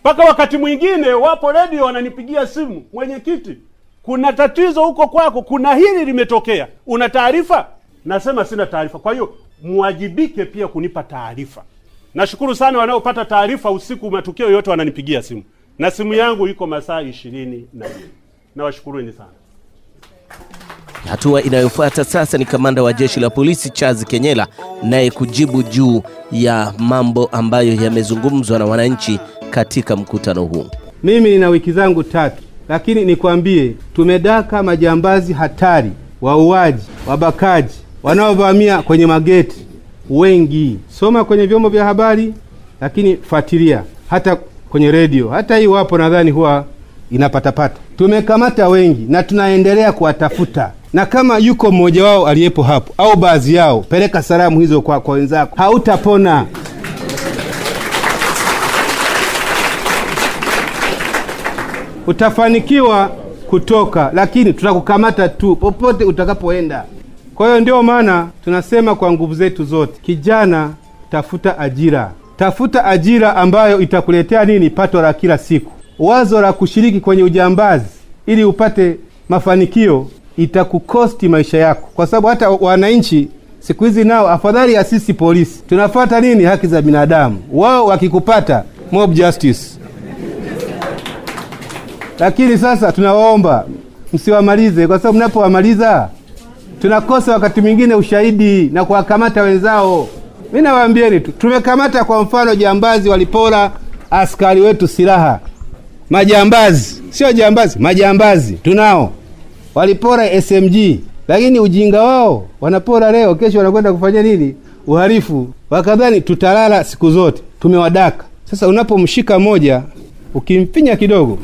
Mpaka wakati mwingine Wapo redio wananipigia simu, mwenyekiti, kuna tatizo huko kwako, kuna hili limetokea, una taarifa? Nasema sina taarifa. Kwa hiyo muwajibike pia kunipa taarifa. Nashukuru sana wanaopata taarifa usiku, matukio yote wananipigia simu. na simu yangu iko masaa ishirini na nne. Nawashukuruni sana. Hatua inayofuata sasa ni kamanda wa jeshi la polisi Charles Kenyela naye kujibu juu ya mambo ambayo yamezungumzwa na wananchi katika mkutano huu. Mimi nina wiki zangu tatu, lakini nikwambie, tumedaka majambazi hatari, wauaji, wabakaji, wanaovamia kwenye mageti wengi. Soma kwenye vyombo vya habari, lakini fuatilia hata kwenye redio, hata hii wapo, nadhani huwa inapatapata. Tumekamata wengi na tunaendelea kuwatafuta, na kama yuko mmoja wao aliyepo hapo au baadhi yao, peleka salamu hizo kwa, kwa wenzako, hautapona. utafanikiwa kutoka, lakini tutakukamata tu popote utakapoenda. Kwa hiyo ndio maana tunasema kwa nguvu zetu zote, kijana, tafuta ajira, tafuta ajira ambayo itakuletea nini? Pato la kila siku. Wazo la kushiriki kwenye ujambazi ili upate mafanikio itakukosti maisha yako, kwa sababu hata wananchi siku hizi nao, afadhali ya sisi polisi, tunafata nini? Haki za binadamu. Wao wakikupata mob justice lakini sasa tunawaomba msiwamalize, kwa sababu mnapowamaliza tunakosa wakati mwingine ushahidi na kuwakamata wenzao. Mi nawaambieni tu, tumekamata kwa mfano jambazi walipora askari wetu silaha, majambazi, sio jambazi, majambazi tunao, walipora SMG, lakini ujinga wao wanapora leo, kesho wanakwenda kufanya nini? Uhalifu. Wakadhani tutalala siku zote, tumewadaka. Sasa unapomshika moja ukimfinya kidogo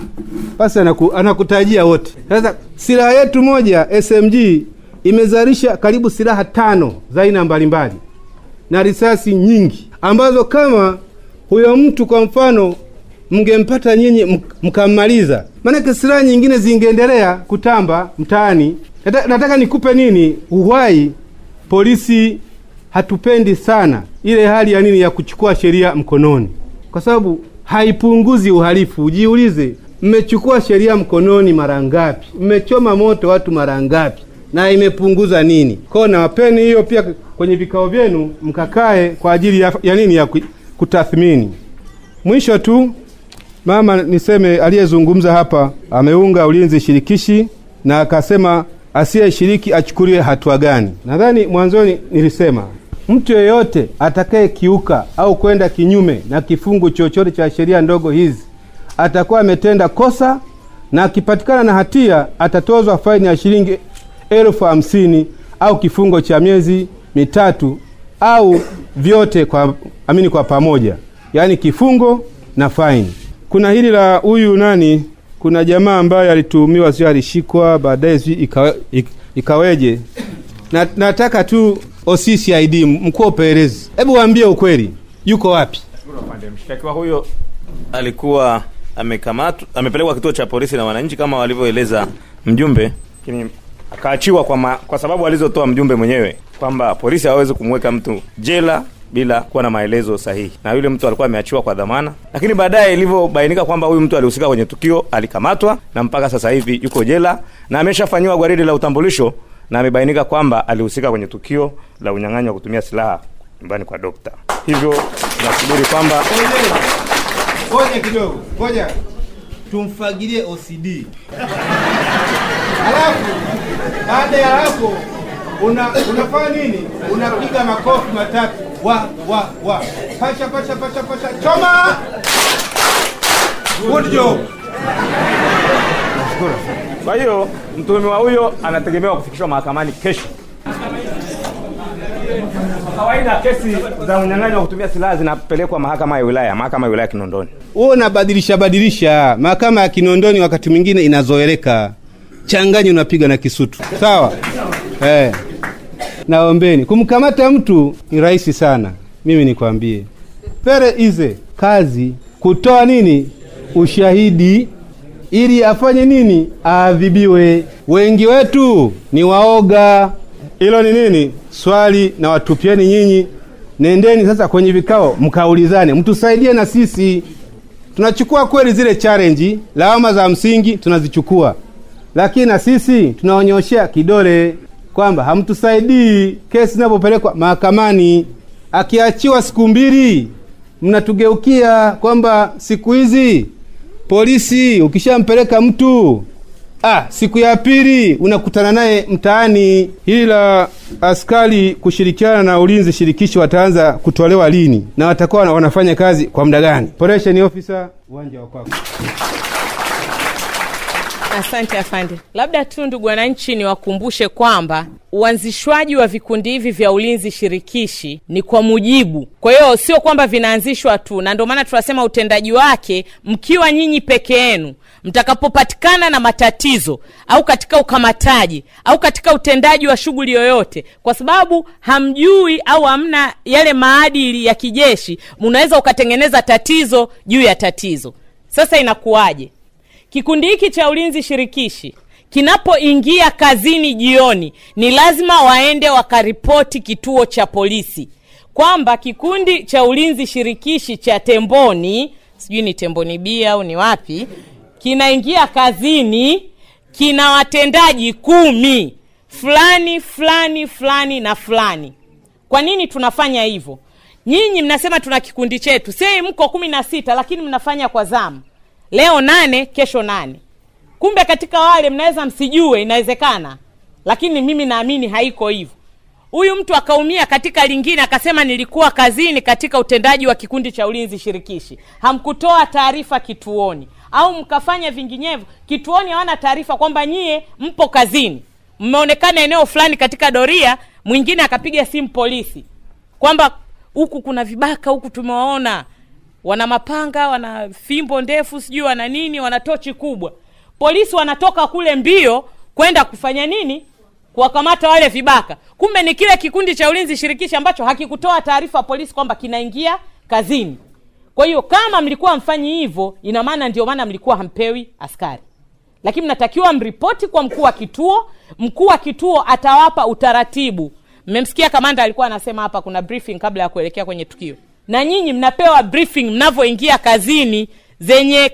basi anaku, anakutajia wote. Sasa silaha yetu moja SMG imezalisha karibu silaha tano za aina mbalimbali na risasi nyingi, ambazo kama huyo mtu kwa mfano mngempata nyinyi mkammaliza, maanake silaha nyingine zingeendelea kutamba mtaani. Nataka, nataka nikupe nini uhai. Polisi hatupendi sana ile hali ya nini ya kuchukua sheria mkononi, kwa sababu haipunguzi uhalifu. Ujiulize, mmechukua sheria mkononi mara ngapi? Mmechoma moto watu mara ngapi? Na imepunguza nini? Kwa nawapeni hiyo pia kwenye vikao vyenu, mkakae kwa ajili ya, ya nini ya kutathmini. Mwisho tu mama niseme, aliyezungumza hapa ameunga ulinzi shirikishi na akasema asiyeshiriki achukuliwe hatua gani. Nadhani mwanzoni nilisema mtu yeyote atakayekiuka au kwenda kinyume na kifungu chochote cha sheria ndogo hizi atakuwa ametenda kosa, na akipatikana na hatia atatozwa faini ya shilingi elfu hamsini au kifungo cha miezi mitatu au vyote kwa amini kwa pamoja, yaani kifungo na faini. Kuna hili la huyu nani, kuna jamaa ambaye alituhumiwa, sio alishikwa baadaye, sio ikawe, ikaweje. Na, nataka tu OCCID mkuu upelelezi, hebu waambie ukweli, yuko wapi? Mshtakiwa huyo alikuwa amekamatwa, amepelekwa kituo cha polisi na wananchi kama walivyoeleza mjumbe, lakini akaachiwa kwa, kwa sababu alizotoa mjumbe mwenyewe kwamba polisi hawezi kumweka mtu jela bila kuwa na maelezo sahihi, na yule mtu alikuwa ameachiwa kwa dhamana, lakini baadaye ilivyobainika kwamba huyu mtu alihusika kwenye tukio, alikamatwa na mpaka sasa hivi yuko jela na ameshafanyiwa gwaridi la utambulisho na amebainika kwamba alihusika kwenye tukio la unyang'anyi wa kutumia silaha nyumbani kwa dokta. Hivyo nasubiri kwamba Ngoja kidogo, ngoja tumfagilie OCD. Halafu baada ya hapo una, unafanya nini? Unapiga makofi matatu, wa wa wa, pasha pasha pasha pasha, choma. Good job. kwa hiyo mtuhumiwa huyo anategemewa kufikishwa mahakamani kesho. Kwa kawaida kesi za unyang'anyi wa kutumia silaha zinapelekwa mahakama ya wilaya, mahakama ya wilaya Kinondoni. Wewe unabadilisha badilisha. Mahakama ya Kinondoni wakati mwingine inazoeleka, changanyi unapiga na kisutu, sawa eh. Naombeni, kumkamata mtu ni rahisi sana. Mimi nikwambie, pere ize kazi kutoa nini ushahidi ili afanye nini, aadhibiwe. Wengi wetu ni waoga. Hilo ni nini swali, na watupieni nyinyi. Nendeni sasa kwenye vikao mkaulizane, mtusaidie na sisi. Tunachukua kweli zile challenge, lawama za msingi tunazichukua, lakini na sisi tunaonyoshea kidole kwamba hamtusaidii. Kesi zinapopelekwa mahakamani, akiachiwa siku mbili, mnatugeukia kwamba siku hizi polisi ukishampeleka mtu ah, siku ya pili unakutana naye mtaani. Hili la askari kushirikiana na ulinzi shirikishi wataanza kutolewa lini na watakuwa wanafanya kazi kwa muda gani? Operation officer, uwanja wa kwako. Asante afande. Labda tu ndugu wananchi, niwakumbushe kwamba uanzishwaji wa vikundi hivi vya ulinzi shirikishi ni kwa mujibu. Kwa hiyo sio kwamba vinaanzishwa tu, na ndio maana tunasema utendaji wake, mkiwa nyinyi peke yenu, mtakapopatikana na matatizo au katika ukamataji au katika utendaji wa shughuli yoyote, kwa sababu hamjui au hamna yale maadili ya kijeshi, unaweza ukatengeneza tatizo juu ya tatizo. Sasa inakuwaje? Kikundi hiki cha ulinzi shirikishi kinapoingia kazini jioni, ni lazima waende wakaripoti kituo cha polisi kwamba kikundi cha ulinzi shirikishi cha Temboni, sijui ni Temboni B au ni wapi, kinaingia kazini, kina watendaji kumi fulani fulani fulani na fulani. Kwa nini tunafanya hivyo? Nyinyi mnasema tuna kikundi chetu, sei mko kumi na sita, lakini mnafanya kwa zamu leo nane kesho nane. Kumbe katika wale mnaweza msijue inawezekana. Lakini mimi naamini haiko hivyo. Huyu mtu akaumia katika lingine akasema nilikuwa kazini katika utendaji wa kikundi cha ulinzi shirikishi. Hamkutoa taarifa kituoni. Au mkafanya vinginevyo kituoni hawana taarifa kwamba nyie mpo kazini. Mmeonekana eneo fulani katika doria mwingine akapiga simu polisi. Kwamba huku kuna vibaka huku tumewaona wana mapanga wana fimbo ndefu sijui wana nini wana tochi kubwa. Polisi wanatoka kule mbio kwenda kufanya nini? Kuwakamata wale vibaka. Kumbe ni kile kikundi cha ulinzi shirikishi ambacho hakikutoa taarifa polisi kwamba kinaingia kazini. Kwa hiyo kama mlikuwa mfanyi hivyo ina maana ndio maana mlikuwa hampewi askari. Lakini mnatakiwa mripoti kwa mkuu wa kituo mkuu wa kituo atawapa utaratibu. Mmemsikia kamanda alikuwa anasema hapa kuna briefing kabla ya kuelekea kwenye tukio na nyinyi mnapewa briefing mnavyoingia kazini zenye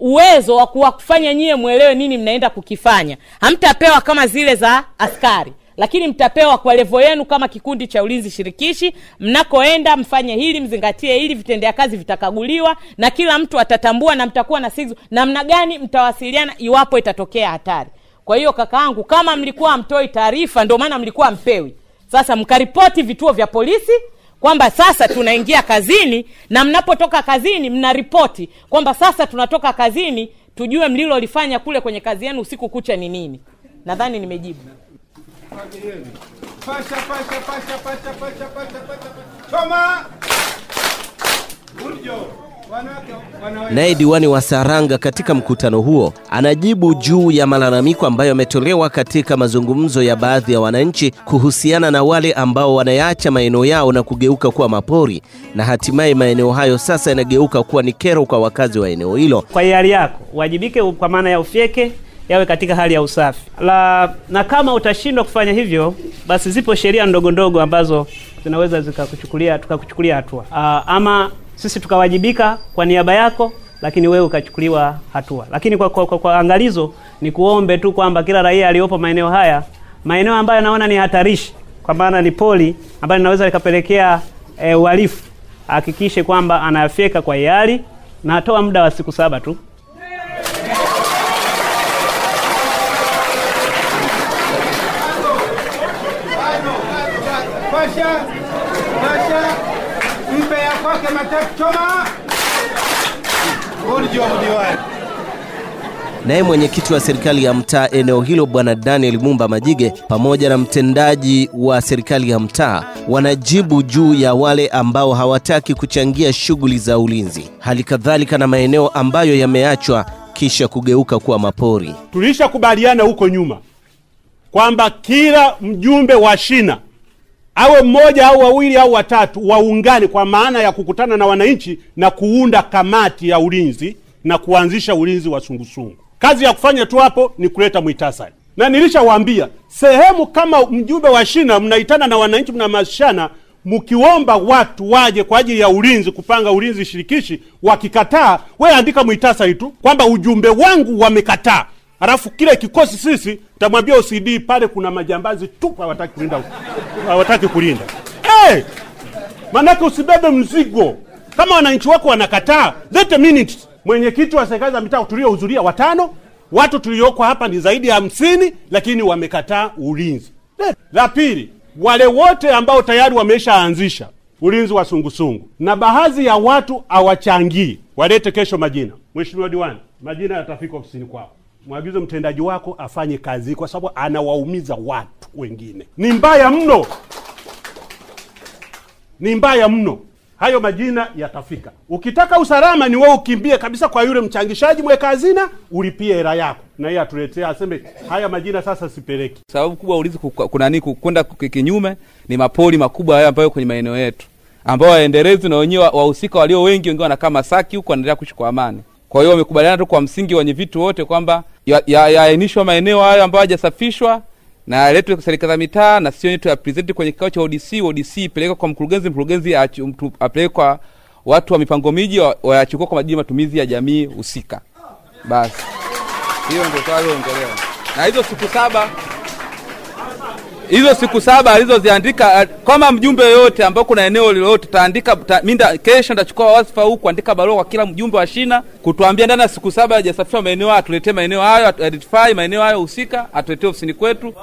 uwezo wa kuwafanya nyie mwelewe nini mnaenda kukifanya. Hamtapewa kama zile za askari lakini mtapewa kwa levo yenu kama kikundi cha ulinzi shirikishi. Mnakoenda mfanye hili mzingatie hili vitendea kazi vitakaguliwa na kila mtu atatambua na mtakuwa na sizo namna gani mtawasiliana iwapo itatokea hatari. Kwa hiyo kakaangu kama mlikuwa mtoi taarifa ndio maana mlikuwa mpewi sasa mkaripoti vituo vya polisi kwamba sasa tunaingia kazini na mnapotoka kazini mna ripoti kwamba sasa tunatoka kazini tujue mlilolifanya kule kwenye kazi yenu usiku kucha ni nini. Nadhani nimejibu. Naye diwani wa Saranga katika mkutano huo anajibu juu ya malalamiko ambayo yametolewa katika mazungumzo ya baadhi ya wananchi kuhusiana na wale ambao wanayaacha maeneo yao na kugeuka kuwa mapori na hatimaye maeneo hayo sasa yanageuka kuwa ni kero kwa wakazi wa eneo hilo. kwa hiari yako wajibike, kwa maana ya ufyeke yawe katika hali ya usafi la na kama utashindwa kufanya hivyo basi zipo sheria ndogo ndogo ambazo zinaweza zikakuchukulia tukakuchukulia hatua ama sisi tukawajibika kwa niaba yako lakini wewe ukachukuliwa hatua. Lakini kwa, kwa, kwa, kwa angalizo ni kuombe tu kwamba kila raia aliyopo maeneo haya maeneo ambayo naona ni hatarishi kwa maana ni poli ambayo linaweza likapelekea e, uhalifu ahakikishe kwamba anayafyeka kwa hiari na atoa muda wa siku saba tu Pasha, pasha. Mpe ya kwake matatu choma. Urjo mdiwani. Naye mwenyekiti wa serikali ya mtaa eneo hilo Bwana Daniel Mumba Majige pamoja na mtendaji wa serikali ya mtaa wanajibu juu ya wale ambao hawataki kuchangia shughuli za ulinzi, hali kadhalika na maeneo ambayo yameachwa kisha kugeuka kuwa mapori. tulishakubaliana huko nyuma kwamba kila mjumbe wa shina awe mmoja au wawili au watatu waungane kwa maana ya kukutana na wananchi na kuunda kamati ya ulinzi na kuanzisha ulinzi wa sungusungu. Kazi ya kufanya tu hapo ni kuleta mwitasari, na nilishawaambia sehemu kama mjumbe wa shina mnaitana na wananchi, mnahamasishana mkiomba watu waje kwa ajili ya ulinzi, kupanga ulinzi shirikishi. Wakikataa, we andika mwitasari tu kwamba ujumbe wangu wamekataa, alafu kile kikosi sisi tamwambia OCD pale kuna majambazi tu hawataki kulinda, hawataki kulinda. Hey! Manake usibebe mzigo kama wananchi wako wanakataa, that minute mwenyekiti wa serikali za mitaa tuliohudhuria watano, watu tulioko hapa ni zaidi ya hamsini, lakini wamekataa ulinzi. La pili, wale wote ambao tayari wameshaanzisha ulinzi wa sungusungu na baadhi ya watu hawachangii, walete kesho majina. Mheshimiwa Diwani, majina yatafika ofisini kwako. Mwagize mtendaji wako afanye kazi, kwa sababu anawaumiza watu wengine. Ni mbaya mno, ni mbaya mno. Hayo majina yatafika. Ukitaka usalama, ni wewe ukimbie kabisa kwa yule mchangishaji mweka hazina, ulipie hela yako, na yeye atuletea aseme haya majina sasa sipeleki. Sababu kubwa ulizi kuna nini kwenda kinyume ni mapori makubwa hayo ambayo kwenye maeneo yetu ambao waendelezi na wenyewe wahusika walio wengi wengine wanakaa Masaki huko wanaendelea kuishi kwa amani. Kwa hiyo wamekubaliana tu kwa msingi wenye vitu wote kwamba yaainishwa ya, ya maeneo hayo ambayo hajasafishwa na yaletwe serikali za mitaa na sio tu yapresenti kwenye kikao cha ODC. ODC ipeleke kwa mkurugenzi, mkurugenzi apeleke kwa watu wa mipango miji wayachukua kwa ajili matumizi ya jamii husika. Basi hiyo ndio swali na hizo siku saba hizo siku saba alizoziandika uh, kama mjumbe yoyote ambao kuna eneo lolote taandika ta, minda kesho ndachukua wasifa huu kuandika barua kwa kila mjumbe wa shina kutuambia ndani ya siku saba hajasafisha maeneo hayo atuletee maeneo hayo identify maeneo hayo husika atuletee ofisini kwetu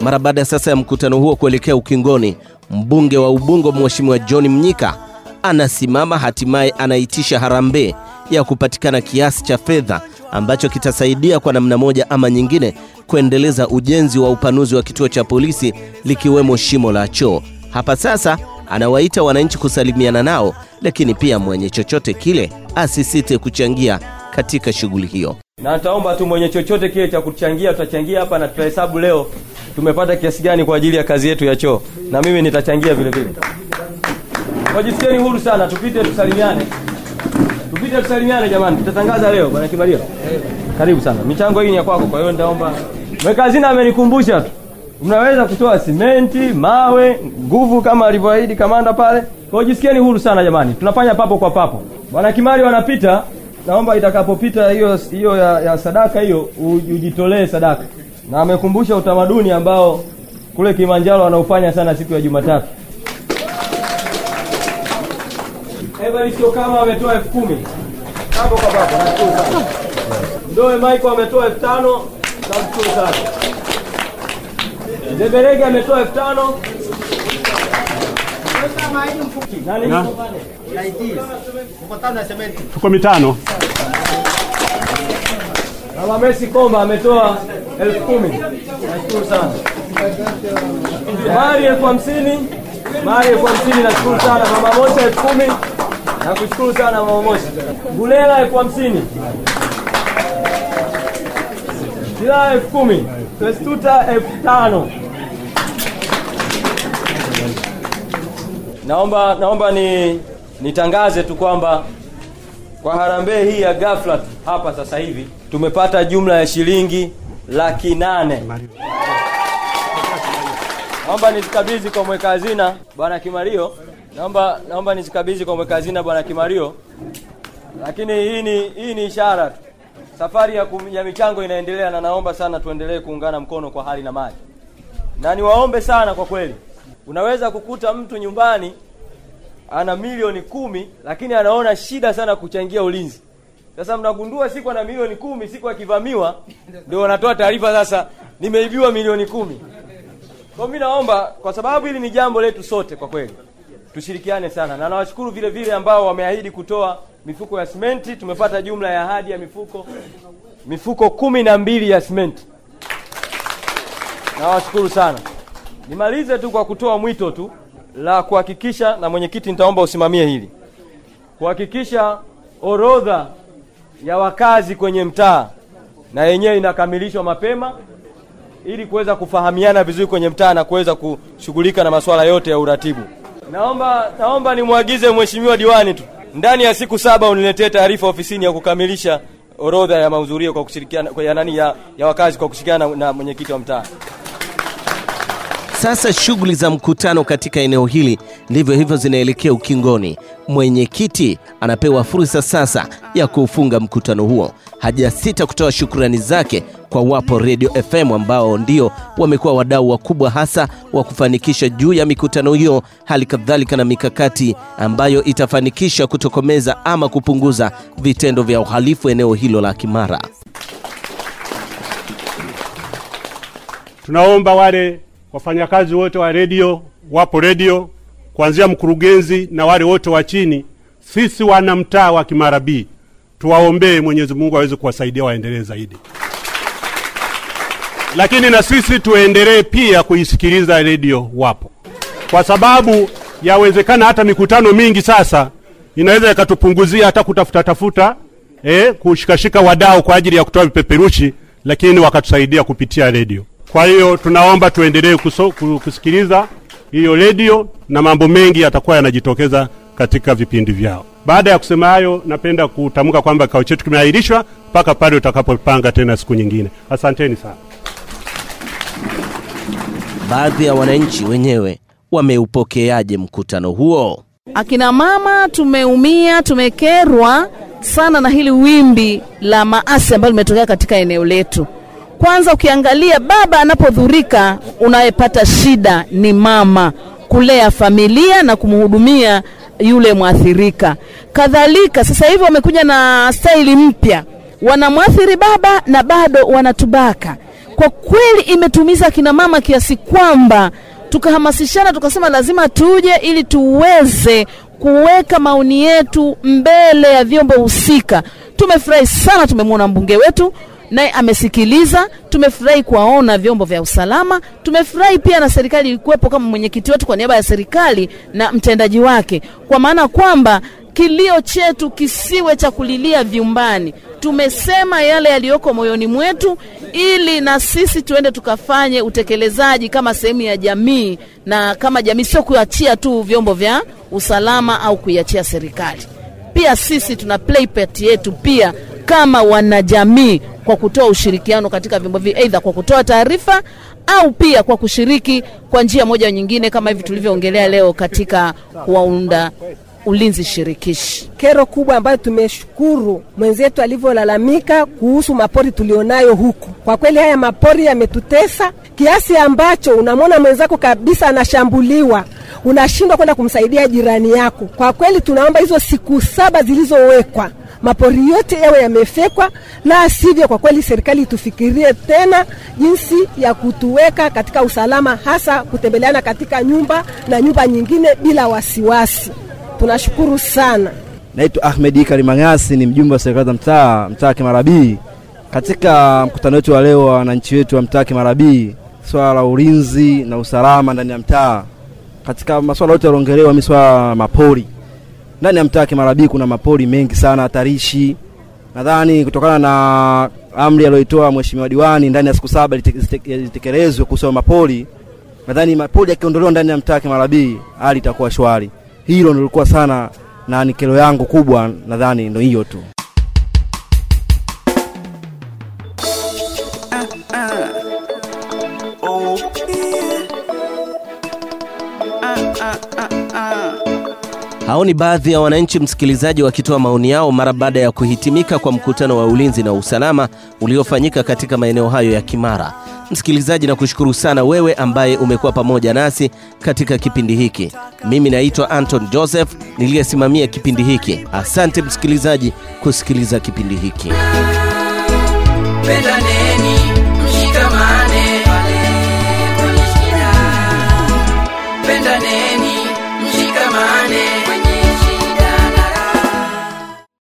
Mara baada ya sasa ya mkutano huo kuelekea ukingoni, mbunge wa Ubungo Mheshimiwa John Mnyika anasimama hatimaye anaitisha harambee ya kupatikana kiasi cha fedha ambacho kitasaidia kwa namna moja ama nyingine kuendeleza ujenzi wa upanuzi wa kituo cha polisi likiwemo shimo la choo. Hapa sasa anawaita wananchi kusalimiana nao, lakini pia mwenye chochote kile asisite kuchangia katika shughuli hiyo. Na nitaomba tu mwenye chochote kile cha kuchangia tutachangia hapa na tutahesabu leo. Tumepata kiasi gani kwa ajili ya kazi yetu ya choo? Na mimi nitachangia vile vile. Wajisikieni huru sana tupite tusalimiane. Tupite tusalimiane jamani tutatangaza leo bwana kimario karibu sana. Michango hii ni ya kwako kwa hiyo nitaomba. Mweka hazina amenikumbusha tu. Mnaweza kutoa simenti mawe nguvu kama alivyoahidi kamanda pale. Kwa hiyo jisikieni huru sana jamani. Tunafanya papo kwa papo. Bwana kimari wanapita naomba itakapopita hiyo hiyo ya, ya sadaka hiyo ujitolee sadaka na amekumbusha utamaduni ambao kule Kilimanjaro wanaofanya sana siku ya Jumatatu. Evaristo kama ametoa elfu kumi hapo kwa papo, nashukuru sana. Ndoe Michael ametoa elfu tano namshukuru sana. Zeberege ametoa elfu tano? Tuko mitano. Mama Messi Komba ametoa elfu kumi. Nashukuru sana. Mari elfu hamsini. Mari elfu hamsini nashukuru sana. Mama Mosi elfu kumi. Nakushukuru sana Mama Mosi. Gulela elfu hamsini. Sila elfu kumi. Festuta elfu tano. Naomba naomba ni nitangaze tu kwamba kwa harambee hii ya ghafla hapa sasa hivi tumepata jumla ya shilingi laki nane. Naomba nizikabidhi kwa mweka hazina bwana Kimario. Naomba naomba nizikabidhi kwa mweka hazina bwana Kimario. Lakini hii ni hii ni ishara tu. Safari ya, kum, ya michango inaendelea na naomba sana tuendelee kuungana mkono kwa hali na mali. Na niwaombe sana kwa kweli. Unaweza kukuta mtu nyumbani ana milioni kumi lakini anaona shida sana kuchangia ulinzi. Sasa mnagundua siku ana milioni kumi, siku akivamiwa ndio wanatoa taarifa sasa, nimeibiwa milioni kumi. Kwa mimi naomba, kwa sababu hili ni jambo letu sote, kwa kweli tushirikiane sana, na nawashukuru vile vile ambao wameahidi kutoa mifuko ya simenti. Tumepata jumla ya ahadi ya mifuko mifuko kumi na mbili ya simenti. Nawashukuru sana. Nimalize tu kwa kutoa mwito tu la kuhakikisha, na mwenyekiti, nitaomba usimamie hili, kuhakikisha orodha ya wakazi kwenye mtaa na yenyewe inakamilishwa mapema ili kuweza kufahamiana vizuri kwenye mtaa na kuweza kushughulika na masuala yote ya uratibu. Naomba naomba nimwagize mheshimiwa diwani tu ndani ya siku saba uniletee taarifa ofisini ya kukamilisha orodha ya mahudhurio kwa kushirikiana kwa ya nani ya, ya wakazi kwa kushirikiana na, na mwenyekiti wa mtaa. Sasa shughuli za mkutano katika eneo hili ndivyo hivyo zinaelekea ukingoni. Mwenyekiti anapewa fursa sasa ya kuufunga mkutano huo. Hajasita kutoa shukrani zake kwa Wapo Radio FM ambao ndio wamekuwa wadau wakubwa hasa wa kufanikisha juu ya mikutano hiyo, hali kadhalika na mikakati ambayo itafanikisha kutokomeza ama kupunguza vitendo vya uhalifu eneo hilo la Kimara. Tunaomba wale wafanyakazi wote wa redio, Wapo redio, kuanzia mkurugenzi na wale wote wa chini, sisi wana mtaa wa Kimara B tuwaombee Mwenyezi Mungu aweze kuwasaidia waendelee zaidi, lakini na sisi tuendelee pia kuisikiliza redio Wapo, kwa sababu yawezekana hata mikutano mingi sasa inaweza ikatupunguzia hata kutafuta tafuta eh, kushikashika wadau kwa ajili ya kutoa vipeperushi, lakini wakatusaidia kupitia redio. Kwa hiyo tunaomba tuendelee kusikiliza hiyo redio na mambo mengi yatakuwa yanajitokeza katika vipindi vyao. Baada ya kusema hayo, napenda kutamka kwamba kikao chetu kimeahirishwa mpaka pale utakapopanga tena siku nyingine. Asanteni sana. Baadhi ya wananchi wenyewe wameupokeaje mkutano huo? Akina mama tumeumia, tumekerwa sana na hili wimbi la maasi ambalo limetokea katika eneo letu. Kwanza ukiangalia baba anapodhurika, unayepata shida ni mama kulea familia na kumhudumia yule mwathirika. Kadhalika sasa hivi wamekuja na staili mpya, wanamwathiri baba na bado wanatubaka. Kwa kweli imetumiza kina mama kiasi kwamba tukahamasishana tukasema lazima tuje ili tuweze kuweka maoni yetu mbele ya vyombo husika. Tumefurahi sana, tumemwona mbunge wetu naye amesikiliza. Tumefurahi kuwaona vyombo vya usalama. Tumefurahi pia na serikali ilikuwepo kama mwenyekiti wetu kwa niaba ya serikali na mtendaji wake, kwa maana kwamba kilio chetu kisiwe cha kulilia vyumbani. Tumesema yale yaliyoko moyoni mwetu, ili na sisi tuende tukafanye utekelezaji kama sehemu ya jamii, na kama jamii, sio kuachia tu vyombo vya usalama au kuiachia serikali. Pia sisi tuna play part yetu pia kama wanajamii kwa kutoa ushirikiano katika vyombo hivi, aidha kwa kutoa taarifa au pia kwa kushiriki kwa njia moja nyingine, kama hivi tulivyoongelea leo katika kuwaunda ulinzi shirikishi. Kero kubwa ambayo tumeshukuru mwenzetu alivyolalamika kuhusu mapori tulionayo huku. Kwa kweli haya mapori yametutesa kiasi ambacho unamwona mwenzako kabisa anashambuliwa, unashindwa kwenda kumsaidia jirani yako. Kwa kweli tunaomba hizo siku saba zilizowekwa mapori yote yawe yamefekwa, la sivyo, kwa kweli serikali itufikirie tena jinsi ya kutuweka katika usalama, hasa kutembeleana katika nyumba na nyumba nyingine bila wasiwasi. Tunashukuru sana. Naitwa Ahmed Karimang'asi, ni mjumbe wa serikali za mtaa mtaa Kimarabii. Katika mkutano wetu wa leo wa wananchi wetu wa mtaa Kimarabii, swala la ulinzi na usalama ndani ya mtaa, katika masuala yote yaliongelewa, mimi swala mapori ndani ya mtaa Kimarabii kuna mapori mengi sana hatarishi. Nadhani kutokana na amri aliyoitoa mheshimiwa diwani ndani ya siku saba litekelezwe kuhusu mapori, nadhani mapori yakiondolewa ndani ya mtaa Kimarabii hali itakuwa shwari. Hilo nilikuwa sana na ni kero yangu kubwa, nadhani ndio hiyo tu. Hao ni baadhi ya wananchi, msikilizaji, wakitoa maoni yao mara baada ya kuhitimika kwa mkutano wa ulinzi na usalama uliofanyika katika maeneo hayo ya Kimara. Msikilizaji, na kushukuru sana wewe ambaye umekuwa pamoja nasi katika kipindi hiki. Mimi naitwa Anton Joseph niliyesimamia kipindi hiki. Asante msikilizaji kusikiliza kipindi hiki. Pendane